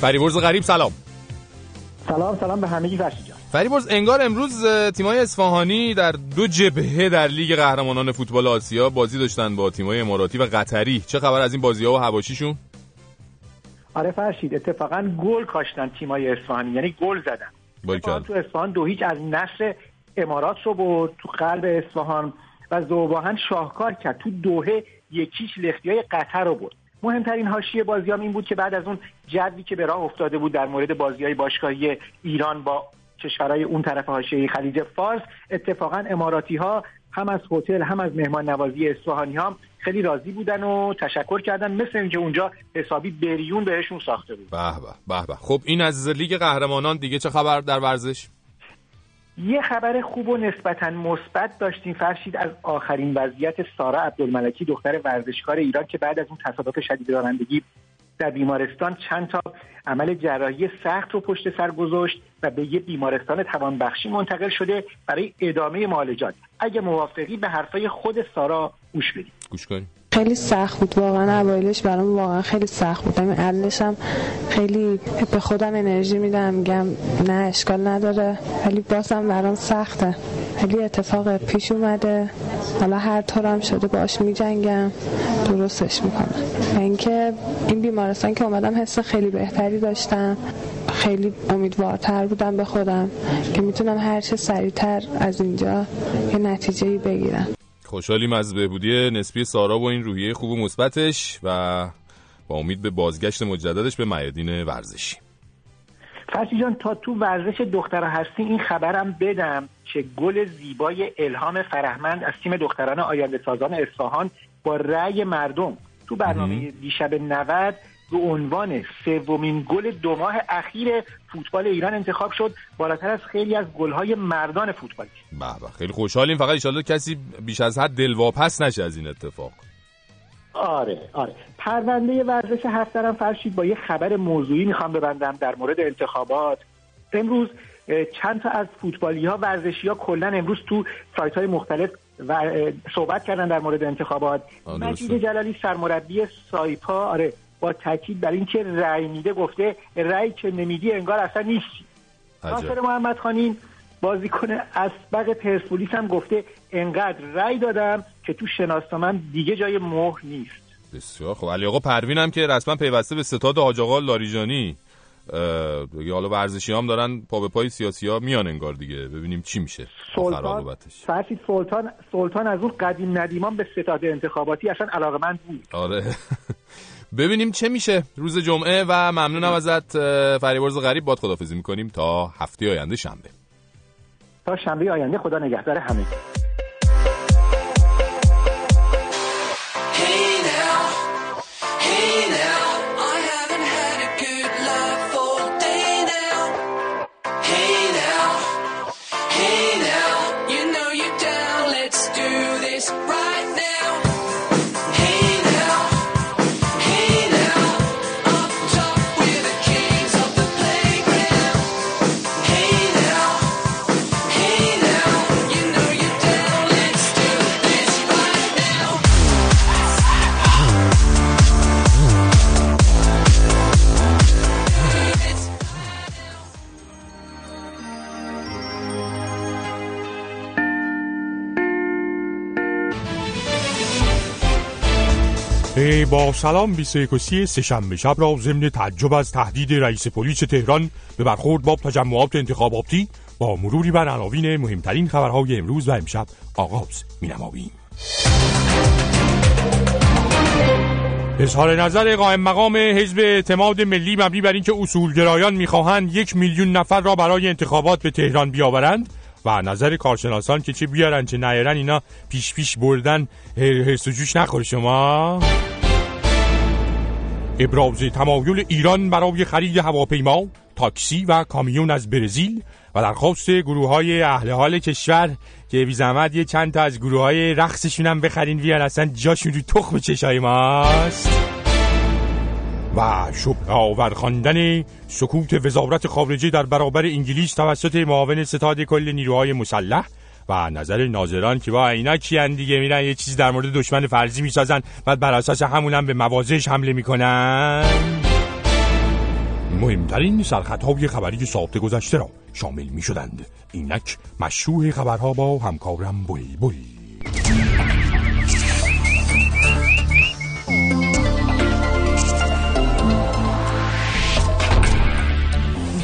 فریبرز غریب سلام. سلام سلام به همگی فرشی جان. فریبرز انگار امروز تیمای اصفهانی در دو جبهه در لیگ قهرمانان فوتبال آسیا بازی داشتن با تیمای اماراتی و قطری. چه خبر از این بازی ها و هواشیشون آره فرشید اتفاقا گل کاشتن تیمای اصفهانی یعنی گل زدن. تو اصفهان دو هیچ از نصر امارات رو برد تو قلب اصفهان و زوباهن شاهکار کرد. تو دوهه یکیش لختی های قطر رو برد. مهمترین حاشیه بازیام این بود که بعد از اون جدی که به راه افتاده بود در مورد بازی های باشگاهی ایران با کشورهای اون طرف حاشیه خلیج فارس اتفاقا اماراتی ها هم از هتل هم از مهمان نوازی اصفهانی ها خیلی راضی بودن و تشکر کردن مثل اینکه اونجا حسابی بریون بهشون ساخته بود. به به به. خب این از لیگ قهرمانان دیگه چه خبر در ورزش؟ یه خبر خوب و نسبتا مثبت داشتیم. فرشید از آخرین وضعیت سارا عبدالملکی دختر ورزشکار ایران که بعد از اون تصادف شدید رانندگی در بیمارستان چند تا عمل جراحی سخت رو پشت سر گذاشت و به یه بیمارستان توانبخشی منتقل شده برای ادامه معالجات اگه موافقی به حرفای خود سارا گوش بدیم گوش کنیم. خیلی سخت بود. واقعا اوایلش برام واقعا خیلی سخت بود. همین الانش هم خیلی به خودم انرژی میدم. میگم نه اشکال نداره. ولی بازم برام سخته. خیلی اتفاق پیش اومده. حالا هر طورم شده باش میجنگم. درستش می‌کنم. و اینکه این بیمارستان که اومدم حس خیلی بهتری داشتم. خیلی امیدوارتر بودم به خودم که می‌تونم هر چه سریعتر از اینجا یه نتیجه بگیرم. خوشحالیم از بهبودی نسبی سارا و این روحیه خوب و مثبتش و با امید به بازگشت مجددش به میادین ورزشی. فرشی جان تا تو ورزش دخترها هستی این خبرم بدم که گل زیبای الهام فرهمند از تیم دختران آینده سازان اصفهان با رأی مردم تو برنامه دیشب 90 به عنوان سومین گل دو ماه اخیر فوتبال ایران انتخاب شد بالاتر از خیلی از گلهای مردان فوتبالی به خیلی خوشحالیم. فقط ان کسی بیش از حد دلواپس نشه از این اتفاق. آره آره. پرونده ورزش هفترم فرشید با یه خبر موضوعی می‌خوام ببندم در مورد انتخابات. امروز چند تا از فوتبالی ها ورزشی ها کلا امروز تو سایت های مختلف و صحبت کردن در مورد انتخابات. مجید جلالی سرمربی سایپا آره. با تاکید بر اینکه رأی میده گفته رأی که نمیدی انگار اصلا نیستی ناصر محمد خانین بازیکن اسبق پرسپولیس هم گفته انقدر رأی دادم که تو شناسنامه دیگه جای مهر نیست. بسیار خب علی آقا پروین هم که رسما پیوسته به ستاد حاج آقا لاریجانی دیگه حالا ورزشی هم دارن پا به پای سیاسی ها میان انگار دیگه. ببینیم چی میشه. سلطان سلطان سلطان از اون قدیم ندیمان به ستاد انتخاباتی اصلا علاقه من بود. آره. ببینیم چه میشه روز جمعه و ممنونم ازت فریبرز غریب. باد خدافزی می‌کنیم تا هفته آینده شنبه. تا شنبه آینده خدا نگهدار همه با سلام 21 و سهشنبه شب را ضمن تعجب از تهدید رئیس پلیس تهران به برخورد با تجمعات انتخاباتی با مروری بر عناوین مهمترین خبرهای امروز و امشب آغاز مینماییم. اظهار نظر قائم مقام حزب اعتماد ملی مبنی بر اینکه اصولگرایان می‌خواهند یک میلیون نفر را برای انتخابات به تهران بیاورند و نظر کارشناسان که چه بیارن چه نیارن اینا پیش پیش بردن حس و جوش نخور شما. ابراز تمایل ایران برای خرید هواپیما، تاکسی و کامیون از برزیل و درخواست گروه های اهل حال کشور که بی زحمت یه چند تا از گروه های رقصشون هم بخرین بیان اصلا جاشون رو تخم چشای ماست. و شبه آور خواندن سکوت وزارت خارجه در برابر انگلیس توسط معاون ستاد کل نیروهای مسلح و نظر ناظران که با اینا کیان دیگه؟ میرن یه چیزی در مورد دشمن فرضی می‌سازن بعد بر اساس همونم به مواضعش حمله می‌کنن. مهمترین سرخطهای خبری ساعت گذشته را شامل می شدند اینک مشروع خبرها با همکارم بوی بوی.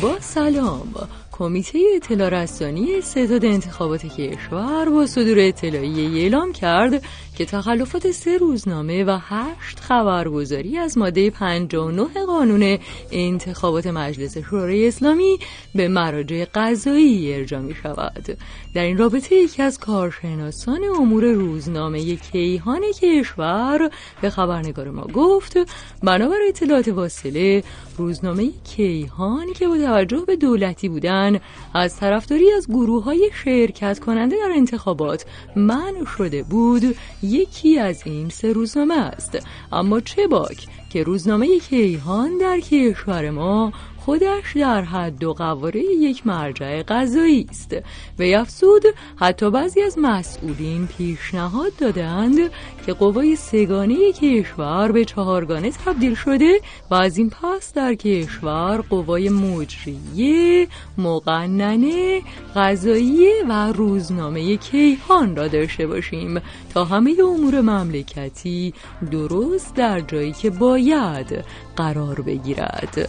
با سلام. کمیته اطلاع رسانی ستاد انتخابات کشور با صدور اطلاعیه اعلام کرد که تخلفات سه روزنامه و هشت خبرگزاری از ماده 59 قانون انتخابات مجلس شورای اسلامی به مراجع قضایی ارجا می شود. در این رابطه یکی از کارشناسان امور روزنامه کیهان کشور به خبرنگار ما گفت بنابر اطلاعات واصله روزنامه کیهان که با توجه به دولتی بودن از طرفداری از گروه های شرکت کننده در انتخابات منع شده بود. یکی از این سه روزنامه است. اما چه باک که روزنامه کیهان در کشور ما خودش در حد و قواره یک مرجع قضایی است. و افزود حتی بعضی از مسئولین پیشنهاد دادند که قوای سگانه کشور به چهارگانه تبدیل شده و از این پس در کشور قوای مجریه مقننه قضایی و روزنامه کیهان را داشته باشیم تا همه امور مملکتی درست در جایی که باید قرار بگیرد.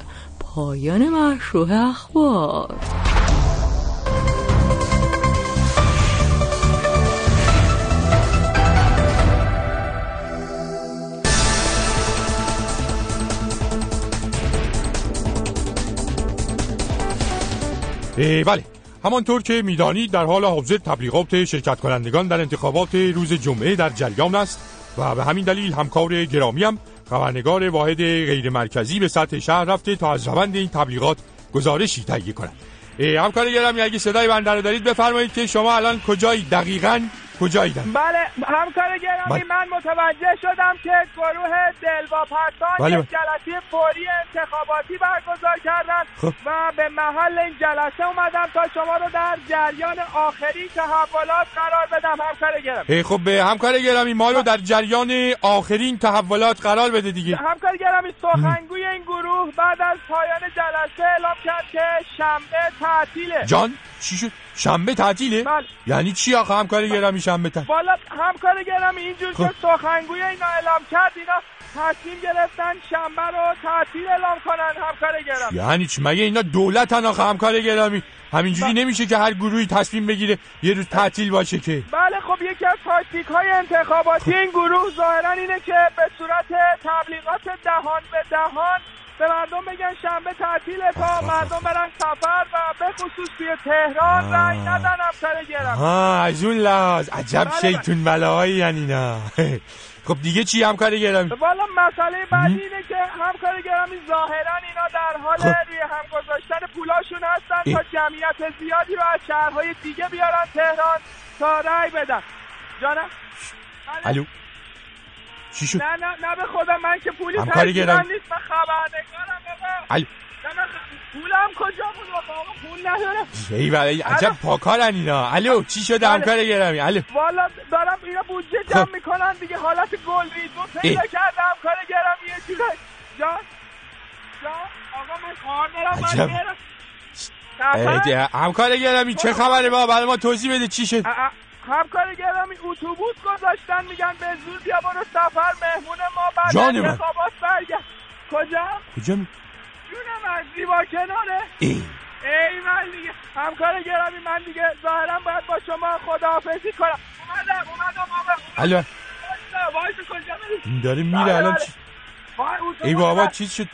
پایان مشروع اخبار. بله. همانطور که می‌دانید در حال حاضر تبلیغات شرکت کنندگان در انتخابات روز جمعه در جریان است و به همین دلیل همکار گرامیم خبرنگار واحد غیر مرکزی به سطح شهر رفته تا از روند این تبلیغات گزارشی تهیه کند. همکار گرامی اگه صدای بنده رو دارید بفرمایید که شما الان کجایی؟ دقیقاً کجاییدن بله همکار گرامی بله. من متوجه شدم که گروه دلواپرسان بله. یک جلسه فوری انتخاباتی برگزار کردن خب. و به محل این جلسه اومدم تا شما رو در جریان آخرین تحولات قرار بدم همکار گرامی خب به همکار گرامی ما رو در جریان آخرین تحولات قرار بده دیگه همکار گرامی سخنگوی این گروه بعد از پایان جلسه اعلام کرد که شنبه تعطیله جان چی شد شنبه تعطیله بله. یعنی چی آخه همکار گرامی شنبه تعطیل والا همکار گرامی اینجور خب. که سخنگوی اینا اعلام کرد اینا تصمیم گرفتن شنبه رو تعطیل اعلام کنن همکار گرامی یعنی چی مگه اینا دولتن آخه همکار گرامی همینجوری بله. نمیشه که هر گروهی تصمیم بگیره یه روز تعطیل باشه که بله خب یکی از تاکتیک های انتخاباتی این گروه ظاهرا اینه که به صورت تبلیغات دهان به دهان به مردم بگن شنبه تعطیله تا مردم برن سفر و به خصوص توی تهران رای ندن همسر گرم. ها از اون لحاظ. عجب بله. شیطون بلاهایی یعنی نه <laughs> خب دیگه چی همکار گرامی والا مسئله بعدی اینه که همکار گرامی ظاهرا اینا در حال خب. روی هم گذاشتن پولاشون هستن تا جمعیت زیادی رو از شهرهای دیگه بیارن تهران تا رای بدن. جانم؟ الو. چی شد؟ نه نه نه به خدا من که پولی همکاری گرم نیست من خبرنگارم بابا. پولم کجا بود؟ بابا پول ندارم ای ولی عجب پاکارن اینا. الو چی شده؟ همکار گرامی الو. والا دارم اینا بودجه جمع خب. می‌کنن دیگه حالت گل ریزون پیدا کردم همکار گرامی یه چیز. جان جان آقا من کار دارم من همکار گرامی چه خبره با برای ما توضیح بده چی شد. همکار گرامی اتوبوس گذاشتن میگن به زور بیا برو سفر مهمون ما بعد جان من. کجا؟ کجا می؟ جونم از زیبا کناره. ای. ای من دیگه. همکار گرامی من دیگه ظاهرا باید با شما خداحافظی کنم. اومدم اومدم الو. وایس کجا میری؟ داره میره بله، الان بله. چی؟ ای بابا چیز شد؟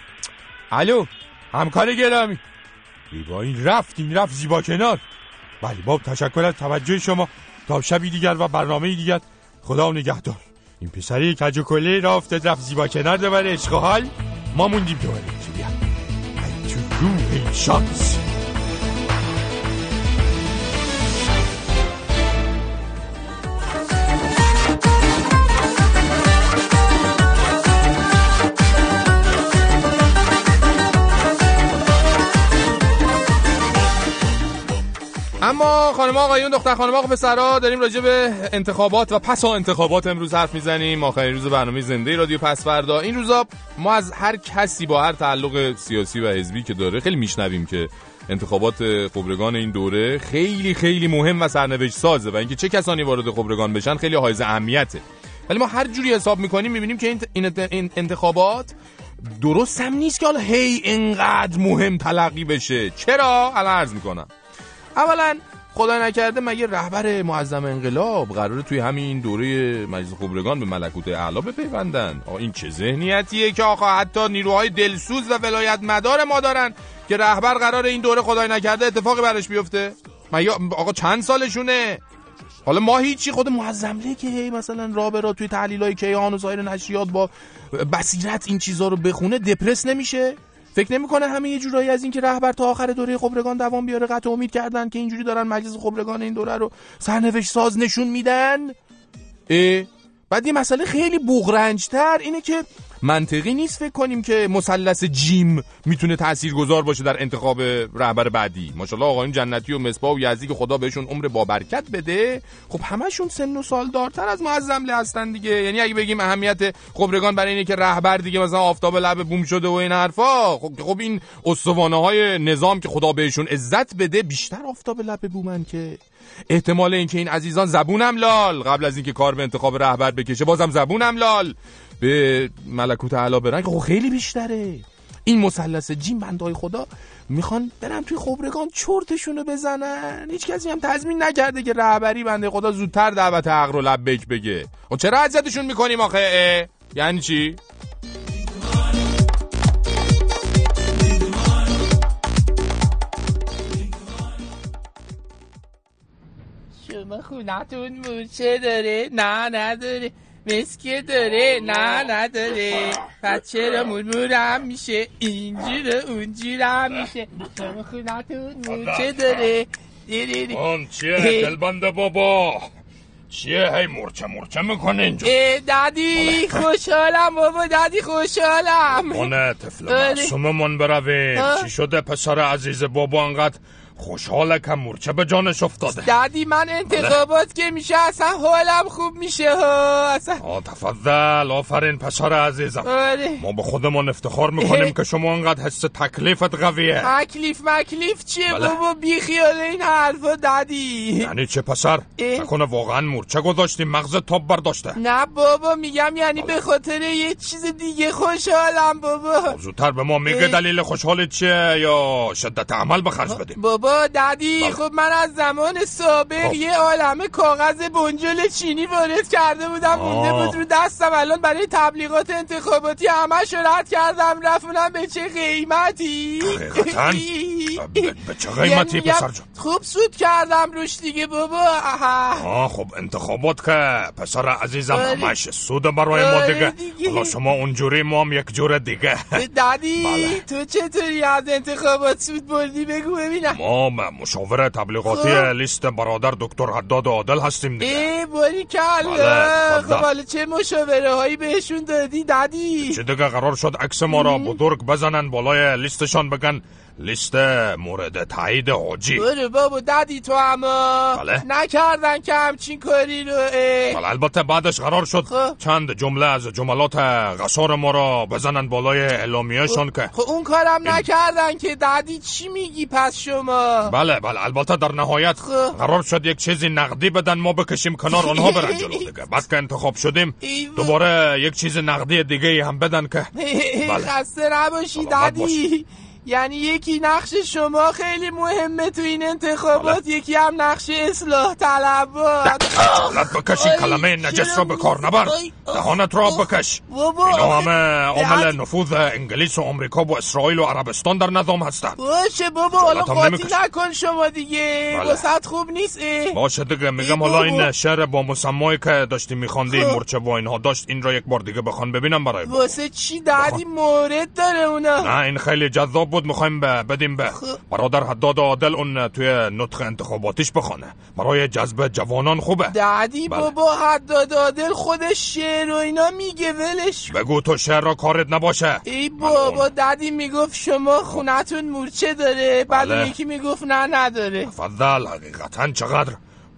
الو. همکار گرامی. ای با این رفت این رفت زیبا کنار. بله باب تشکر از توجه شما. شبی دیگر و برنامه دیگر. خدا نگهدار. این پسری کج و کله را افتاد رفت زیبا کنار دوباره حال. ما موندیم دوباره. تو روح شانس. اما خانم آقایون دختر خانم آقا پسرا داریم راجع به انتخابات و پس انتخابات امروز حرف می‌زنیم. آخرین روز برنامه زنده رادیو پس فردا. این روزا ما از هر کسی با هر تعلق سیاسی و حزبی که داره خیلی میشنویم که انتخابات خبرگان این دوره خیلی خیلی مهم و سرنوشت سازه و اینکه چه کسانی وارد خبرگان بشن خیلی حائز اهمیته. ولی ما هر جوری حساب می‌کنیم می‌بینیم که این انتخابات درست هم نیست که حالا هی انقدر مهم تلقی بشه. چرا؟ الان عرض می‌کنم. اولا خدا نکرده مگه رهبر معظم انقلاب قراره توی همین دوره مجلس خبرگان به ملکوت اعلا بپیوندن؟ این چه ذهنیتیه که آقا حتی نیروهای دلسوز و ولایت مدار ما دارن که رهبر قرار این دوره خدای نکرده اتفاقی برش بیفته؟ مگه آقا چند سالشونه؟ حالا ما هیچی خود معظم که هی مثلا رابرا توی تحلیل های کیهان و سایر نشریات با بصیرت این چیزا رو بخونه دپرس نمیشه؟ فکر نمی‌کنه همه یه جورایی از اینکه رهبر تا آخر دوره خبرگان دوام بیاره قطع امید کردن که اینجوری دارن مجلس خبرگان این دوره رو سرنوشت ساز نشون میدن؟ بعد یه مسئله خیلی بغرنجتر اینه که منطقی نیست فکر کنیم که مثلث جیم می‌تونه گذار باشه در انتخاب رهبر بعدی. ماشاءالله آقایون جنتی و مصباح و یزدی که خدا بهشون عمر با برکت بده خب همشون سن و سال دارتر از معظم هستن دیگه. یعنی اگه بگیم اهمیت خبرگان برای اینه که رهبر دیگه مثلا آفتاب لب بوم شده و این حرفا خب خب این استوانه های نظام که خدا بهشون عزت بده بیشتر آفتاب لب بومن که. احتمال اینکه این عزیزان زبونم لال قبل از اینکه کار به انتخاب رهبر بکشه بازم زبونم لال. به ملکوت علا برن خب خیلی بیشتره. این مثلث جیم بندای خدا می‌خوان برن توی خبرگان چرتشونو بزنن. هیچ کسی هم تضمین نکرده که رهبری بنده خدا زودتر دعوت حق رو لبک بگه. و خب چرا اذیتشون می‌کنیم آخه؟ یعنی چی؟ شما خونتون مورچه داره؟ نه نداره. مسکه داره نه نداره پس چرا مرمورم میشه اینجور هم میشه. خونتون مورچه داره آن چیه دلبنده بابا؟ چیه؟ هی مرچه مرچه می‌کنه اینجا. دادی خوشحالم بابا دادی خوشحالم. مانه طفل معصوممون برویم. چی شده پسر عزیز بابا انقدر خوشحاله که مورچه به جانش افتاده. دادی من انتخابات که میشه اصلا حالم خوب میشه ها. اصلا آه تفضل آفرین پسر عزیزم. آره. ما به خودمون افتخار می‌کنیم <laughs> که شما انقدر حس تکلیفت قویه. تکلیف مکلیف چیه بله. بابا؟ بی خیال این حرفا دادی. یعنی چه پسر؟ نکنه واقعا مورچه گذاشتی مغز تاب برداشته. نه بابا میگم یعنی به خاطر یه چیز دیگه خوشحالم بابا. زودتر به ما میگه دلیل خوشحال چیه یا شدت عمل بخرج بدیم؟ بابا ددی بله. خب من از زمان سابق خب. یه عالمه کاغذ بنجل چینی وارد کرده بودم مونده بود رو دستم. الان برای تبلیغات انتخاباتی همه رد کردم. رفتونم به چه قیمتی؟ <laughs> به چه قیمتی یعنی پسر جان؟ خوب سود کردم روش دیگه بابا. آه خب انتخابات که پسر عزیزم آره. همش سود برای ما آره دیگه. حالا شما اونجوری ما هم یک جور دیگه. دادی <laughs> بله. تو چطوری از انتخابات سود بردی؟ بگو ببینم. ما مشاور تبلیغاتی خب. لیست برادر دکتر حداد عادل هستیم دیگه. ای باری کل بله، خب حالا چه مشاوره هایی بهشون دادی دادی؟ چه دیگه قرار شد عکس ما را بزرگ بزنن بالای لیستشان بگن لیست مورد تایید حاجی بره بابا دادی تو اما بله. نکردن که همچین کاری رو بله البته بعدش قرار شد خب. چند جمله از جملات قصار ما را بزنن بالای اعلامیهشون خب. که. خب اون کارم نکردن که دادی چی میگی پس شما؟ بله بله البته در نهایت خب. قرار شد یک چیزی نقدی بدن ما بکشیم کنار اونها <laughs> برن جلو دیگه. بعد که انتخاب شدیم دوباره یک چیز نقدی دیگه هم بدن که. <laughs> بله. خسته نباشی دادی. یعنی یکی نقش شما خیلی مهمه تو این انتخابات یکی هم نقش اصلاح طلبات دهانت بکش این کلمه نجس رو به کار نبر. دهانت را بکش. اینا همه عامل نفوذ انگلیس و امریکا و اسرائیل و عربستان در نظام هستن. باشه بابا حالا قاطی نکن شما دیگه وسط خوب نیست. باشه دیگه میگم حالا این شعر با مسمایی که داشتی میخواندی خب. مرچه و اینها داشت این را یک بار دیگه بخوان ببینم برای واسه چی دادی؟ مورد داره اونا. نه این خیلی جذاب بود می‌خوایم بدیم به. برادر حداد عادل اون توی نطق انتخاباتیش بخونه. برای جذب جوانان خوبه. دادی بله. بابا حداد عادل خودش شعر و اینا میگه ولش بگو تو شعر را کارت نباشه. ای بابا دادی می‌گفت شما خونتون مورچه داره بعد بله. یکی می‌گفت نه نداره. فضل حقیقتا چقدر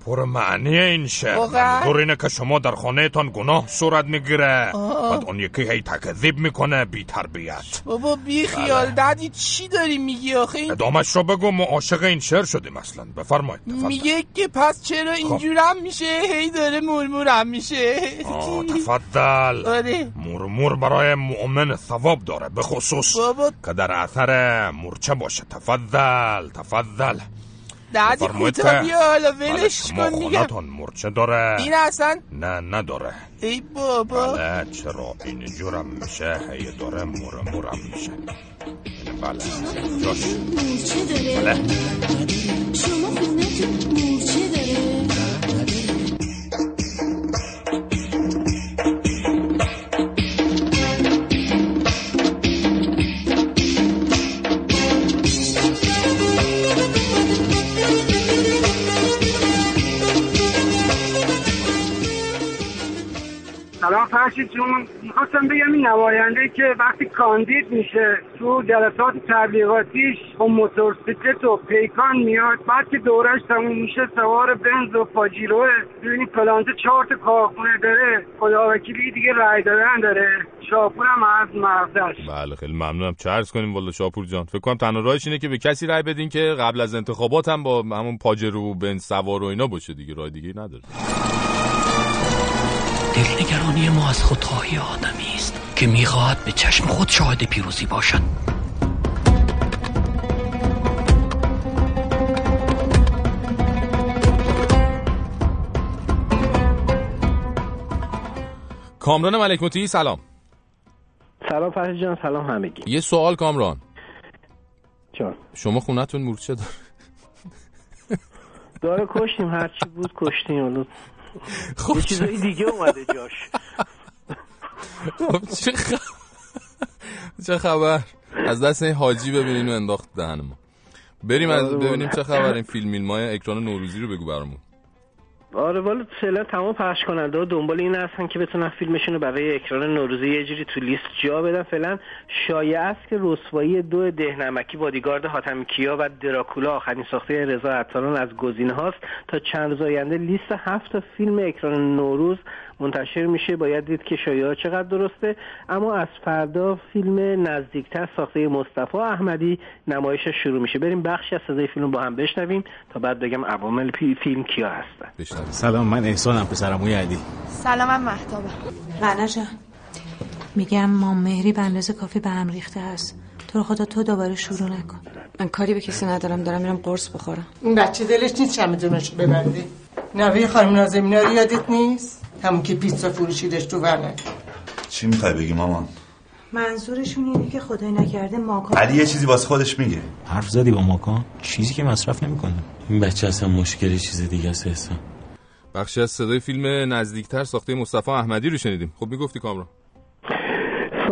پر معنی این شعر. منظور اینه که شما در خانه تان گناه صورت می‌گیره. بعد اون یکی هی تکذیب می‌کنه بی تربیت. بابا بی خیال. بله. دادی چی داری میگی آخه؟ این ادامش رو بگو ما عاشق این شعر شدیم اصلا. بفرمایید میگه که پس چرا خب. اینجورم میشه؟ هی داره مرمورم میشه. آه تفضل. آره. مرمور برای مؤمن ثواب داره به خصوص بابا... که در اثر مرچه باشه. تفضل تفضل. دردی کوتا بیا حالا ولش کن میگم مرچه داره. این اصلا؟ نه نداره. ای بابا. بله چرا این جورم میشه؟ هی داره مورم مورم میشه. بله. جاش بله. شما خونه مورچه داره. فرشید جون می‌خواستم بگم این نماینده که وقتی کاندید میشه تو جلسات تبلیغاتیش با موتورسیکلت و پیکان میاد بعد که دورش تموم میشه سوار بنز و پاجیروه ببینی پلانت چهار کارخونه داره خدا وکیلی دیگه رای دادن داره. شاپورم از مغزش. بله خیلی ممنونم. چرز کنیم والا شاپور جان. فکر کنم تنها راهش اینه که به کسی رای بدین که قبل از انتخابات هم با همون پاجرو و بنز سوار و اینا باشه دیگه راه دیگه نداره. دلنگرانی ما از خودخواهی آدمی است که می‌خواهد به چشم خود شاهد پیروزی باشد. کامران ملک سلام. سلام فرشی جان سلام همگی. یه سوال کامران. جان. شما خونتون مورچه داره؟ داره کشتیم هرچی بود کشتیم خب یه چیزایی دیگه اومده جاش. خب چه خبر؟ از دست این حاجی ببینین و انداخت دهن ما. بریم از آره ببینیم چه خبر این فیلم. مای اکران نوروزی رو بگو برامون. آره والا فعلا تمام پخش کننده ها دنبال این هستن که بتونن فیلمشون رو برای اکران نوروزی یه جوری تو لیست جا بدن. فعلا شایع است که رسوایی دو دهنمکی بادیگارد حاتم کیا و دراکولا آخرین ساخته رضا عطاران از گزینه هاست تا چند روز آینده لیست هفت فیلم اکران نوروز منتشر میشه. باید دید که شایعات چقدر درسته. اما از فردا فیلم نزدیکتر ساخته مصطفی احمدی نمایش شروع میشه. بریم بخشی از صدای فیلم با هم بشنویم تا بعد بگم عوامل فیلم کیا هستن. سلام من احسانم پسرم موی علی. سلام من مهتابم. رنا جان. میگم مام مهری به اندازه کافی به هم ریخته هست. تو خدا تو دوباره شروع نکن. من کاری به کسی ندارم دارم میرم قرص بخورم. این بچه دلش نیست چمدونش ببنده نوی خانم نازمینا رو یادت نیست؟ همون که پیتزا فروشیدش تو ورنه. چی می‌خوای بگی مامان؟ منظورشون اینه که خدای نکرده ماکان علی یه چیزی واسه خودش میگه. حرف زدی با ماکان؟ چیزی که مصرف نمی‌کنه. این بچه اصلا مشکلی چیز دیگه است احسان. بخشی از صدای فیلم نزدیکتر ساخته مصطفی احمدی رو شنیدیم. خب می‌گفتی کامران.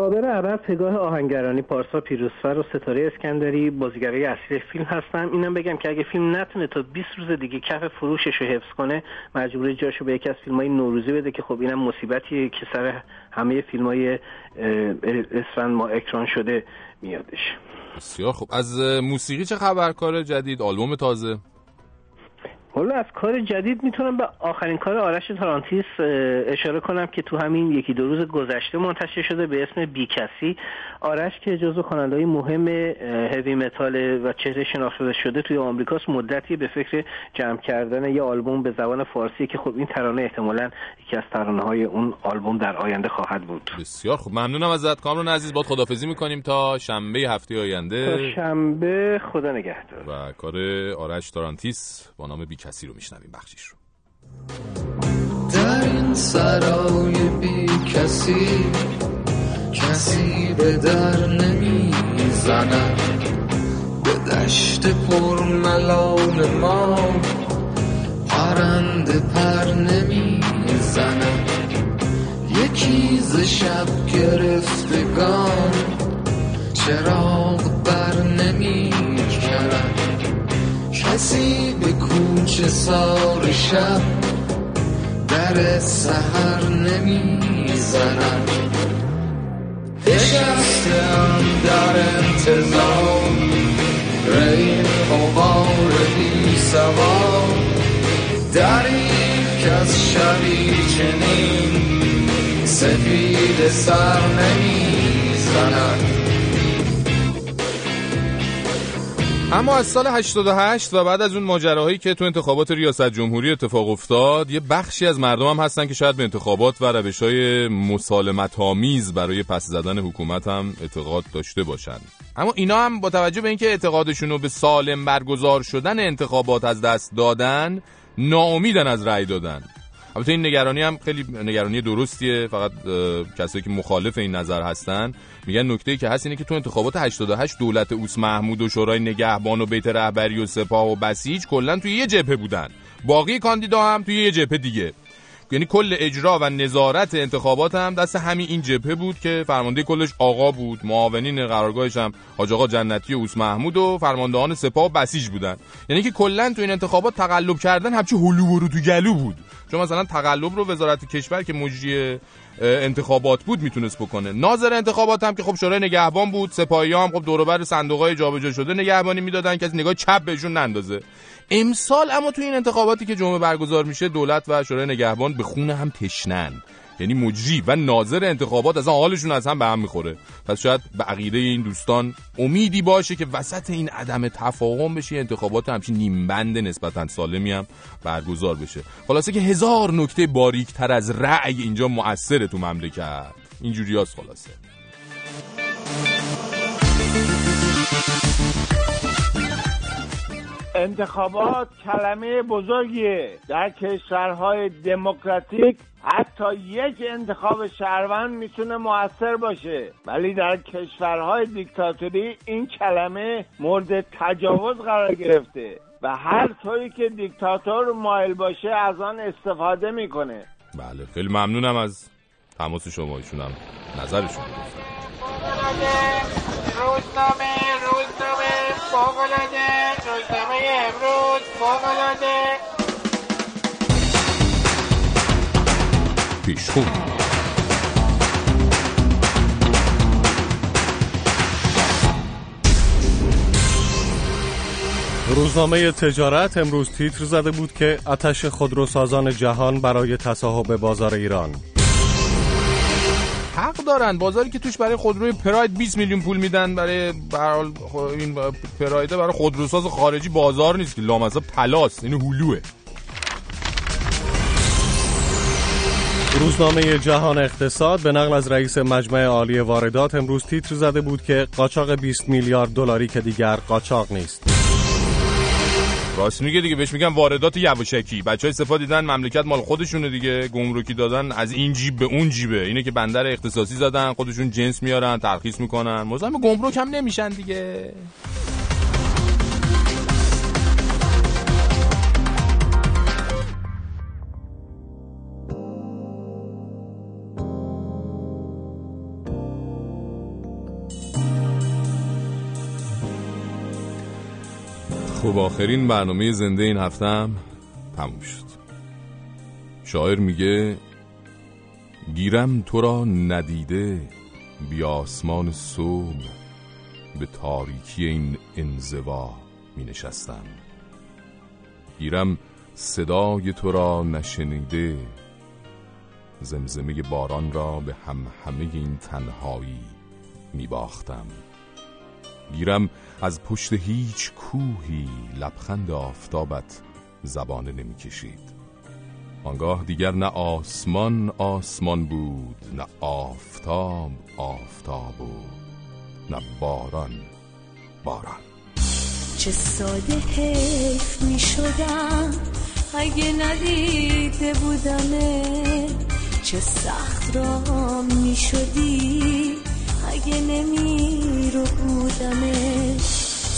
صابر عرب پگاه آهنگرانی پارسا پیروزفر و ستاره اسکندری بازیگرای اصلی فیلم هستن اینم بگم که اگه فیلم نتونه تا 20 روز دیگه کف فروشش رو حفظ کنه مجبور جاشو به یکی از فیلم های نوروزی بده که خب اینم مصیبتیه که سر همه فیلم های اسفند ما اکران شده میادش. بسیار خب از موسیقی چه خبر کار جدید؟ آلبوم تازه. حالا از کار جدید می‌تونم به آخرین کار آرش تارانتیس اشاره کنم که تو همین یکی دو روز گذشته منتشر شده به اسم بیکسی. آرش که جزو های مهم heavy metal و چهره شناخته شده توی آمریکاست مدتی به فکر جمع کردن یه آلبوم به زبان فارسی که خب این ترانه احتمالا یکی از ترانه های اون آلبوم در آینده خواهد بود. بسیار خوب. ممنونم ازت کامران عزیز. باد خدافزی می‌کنیم تا شنبه هفته آینده. تا شنبه. خدا نگهدار. و کار آرش تارانتیس با نام بی کسی رو میشنویم. بخشیش رو. در این سرای بی کسی کسی به در نمی‌زند. به دشت پر ملال ما پرنده پر نمی‌زند. یکی ز شب گرفتگان چراغ بر نمی کسی به کوچه سار شب در سهر نمی زند نشستم در انتظار این قبار بی سوار دری که از شبی چنین سفید سر نمی اما از سال 88 و بعد از اون ماجراهایی که تو انتخابات ریاست جمهوری اتفاق افتاد یه بخشی از مردم هم هستن که شاید به انتخابات و روش های مسالمت آمیز برای پس زدن حکومت هم اعتقاد داشته باشن. اما اینا هم با توجه به اینکه اعتقادشون رو به سالم برگزار شدن انتخابات از دست دادن ناامیدن از رأی دادن. البته این نگرانی هم خیلی نگرانی درستیه فقط کسایی که مخالف این نظر هستن. میگن نکته که هست اینه که تو انتخابات 88 دولت اوس محمود و شورای نگهبان و بیت رهبری و سپاه و بسیج کلا توی یه جبهه بودن. باقی کاندیدا هم توی یه جبهه دیگه. یعنی کل اجرا و نظارت انتخابات هم دست همین این جبهه بود که فرمانده کلش آقا بود معاونین قرارگاهش هم حاج آقا جنتی و اوس محمود و فرماندهان سپاه بسیج بودن. یعنی که کلا تو این انتخابات تقلب کردن همچی هلو رو تو گلو بود. چون مثلا تقلب رو وزارت کشور که مجری انتخابات بود می‌تونست بکنه. ناظر انتخابات هم که خب شورای نگهبان بود سپاهی هم خب دور بر صندوقای جابجا شده نگهبانی می‌دادن که از نگاه چپ بهشون نندازه. امسال اما تو این انتخاباتی که جمعه برگزار میشه دولت و شورای نگهبان به خون هم تشنن. یعنی مجری و ناظر انتخابات از حالشون از هم به هم می‌خوره. پس شاید به عقیده این دوستان امیدی باشه که وسط این عدم تفاهم بشه انتخابات همچین نیمبند نسبتا سالمی هم برگزار بشه. خلاصه که هزار نکته باریک تر از رأی اینجا مؤثره تو مملکت. اینجوری هست خلاصه. انتخابات کلمه بزرگیه. در کشورهای دموکراتیک حتی یک انتخاب شهروند می‌تونه موثر باشه. ولی در کشورهای دیکتاتوری این کلمه مورد تجاوز قرار گرفته و هر طوری که دیکتاتور مایل باشه از آن استفاده می‌کنه. بله خیلی ممنونم از تماس شما. ایشونم نظرشون روزنامه روزنامه. فوقلاده روزنامه امروز فوقلاده پیشخون روزنامه تجارت امروز تیتر زده بود که آتش خودروسازان جهان برای تصاحب بازار ایران. حق دارن. بازاری که توش برای خودروی پراید 20 میلیون پول میدن برای برحال این پرایده برای خودروساز خارجی بازار نیست که لامصب پلاس. این هلوه. روزنامه جهان اقتصاد به نقل از رئیس مجمع عالی واردات امروز تیتر زده بود که قاچاق 20 میلیارد دلاری که دیگر قاچاق نیست. راست میگه دیگه بهش میگن واردات یواشکی. بچه سپاه دیدن مملکت مال خودشونه دیگه. گمرکی دادن از این جیب به اون جیبه. اینه که بندر اختصاصی زدن خودشون جنس میارن ترخیص می‌کنن. مزاحم گمرک هم نمیشن دیگه. خب آخرین برنامه زنده این هفتم تموم شد. شاعر میگه گیرم تو را ندیده بی آسمان صبح به تاریکی این انزوا می نشستم گیرم صدای تو را نشنیده زمزمه باران را به هم همه این تنهایی می باختم گیرم از پشت هیچ کوهی لبخند آفتابت زبانه نمی کشید آنگاه دیگر نه آسمان آسمان بود نه آفتاب آفتاب بود نه باران باران. چه ساده حیف می شدم اگه ندیده بودمه. چه سخت را می شدی اگه نمی رو بودمه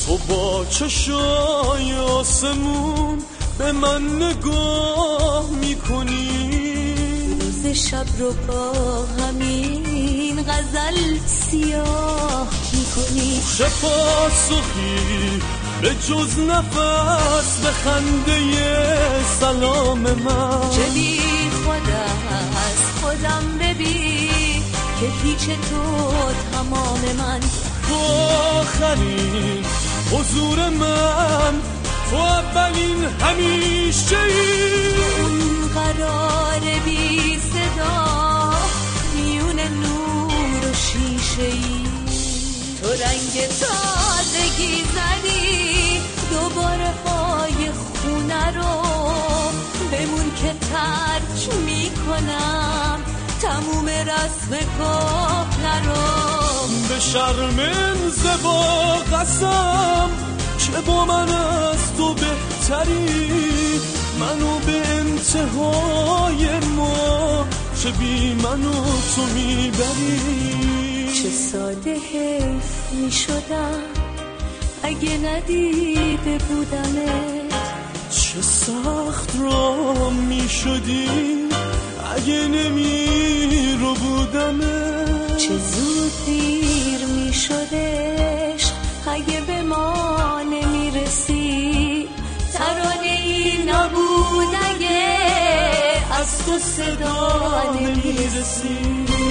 تو با چشای آسمون به من نگاه می‌کنی. روز شب رو با همین غزل سیاه می‌کنی. چه پاسخی به جز نفس به خنده سلام من. چه بی خودم از خودم ببین. که پیچ تو تمام من. تو آخرین حضور من تو اولین همیشه اون قرار بی صدا میون نور و شیشه ای. تو رنگ تازگی زنی دوباره پای خونه رو. بمون که ترک می‌کنم. تموم رسم کهنه رو. به شرم زبا قسم که با من از تو بهتری؟ منو به انتهای ما چه بی منو تو می‌بری؟ چه ساده حیف می‌شدم اگه ندیده بودمت. چه سخت را می‌شدی؟ اگه نمی رو بودمت چه زود دیر میشدش اگه به ما نمی‌رسی ترانه ای نبود اگه از تو صدا نمی‌رسی.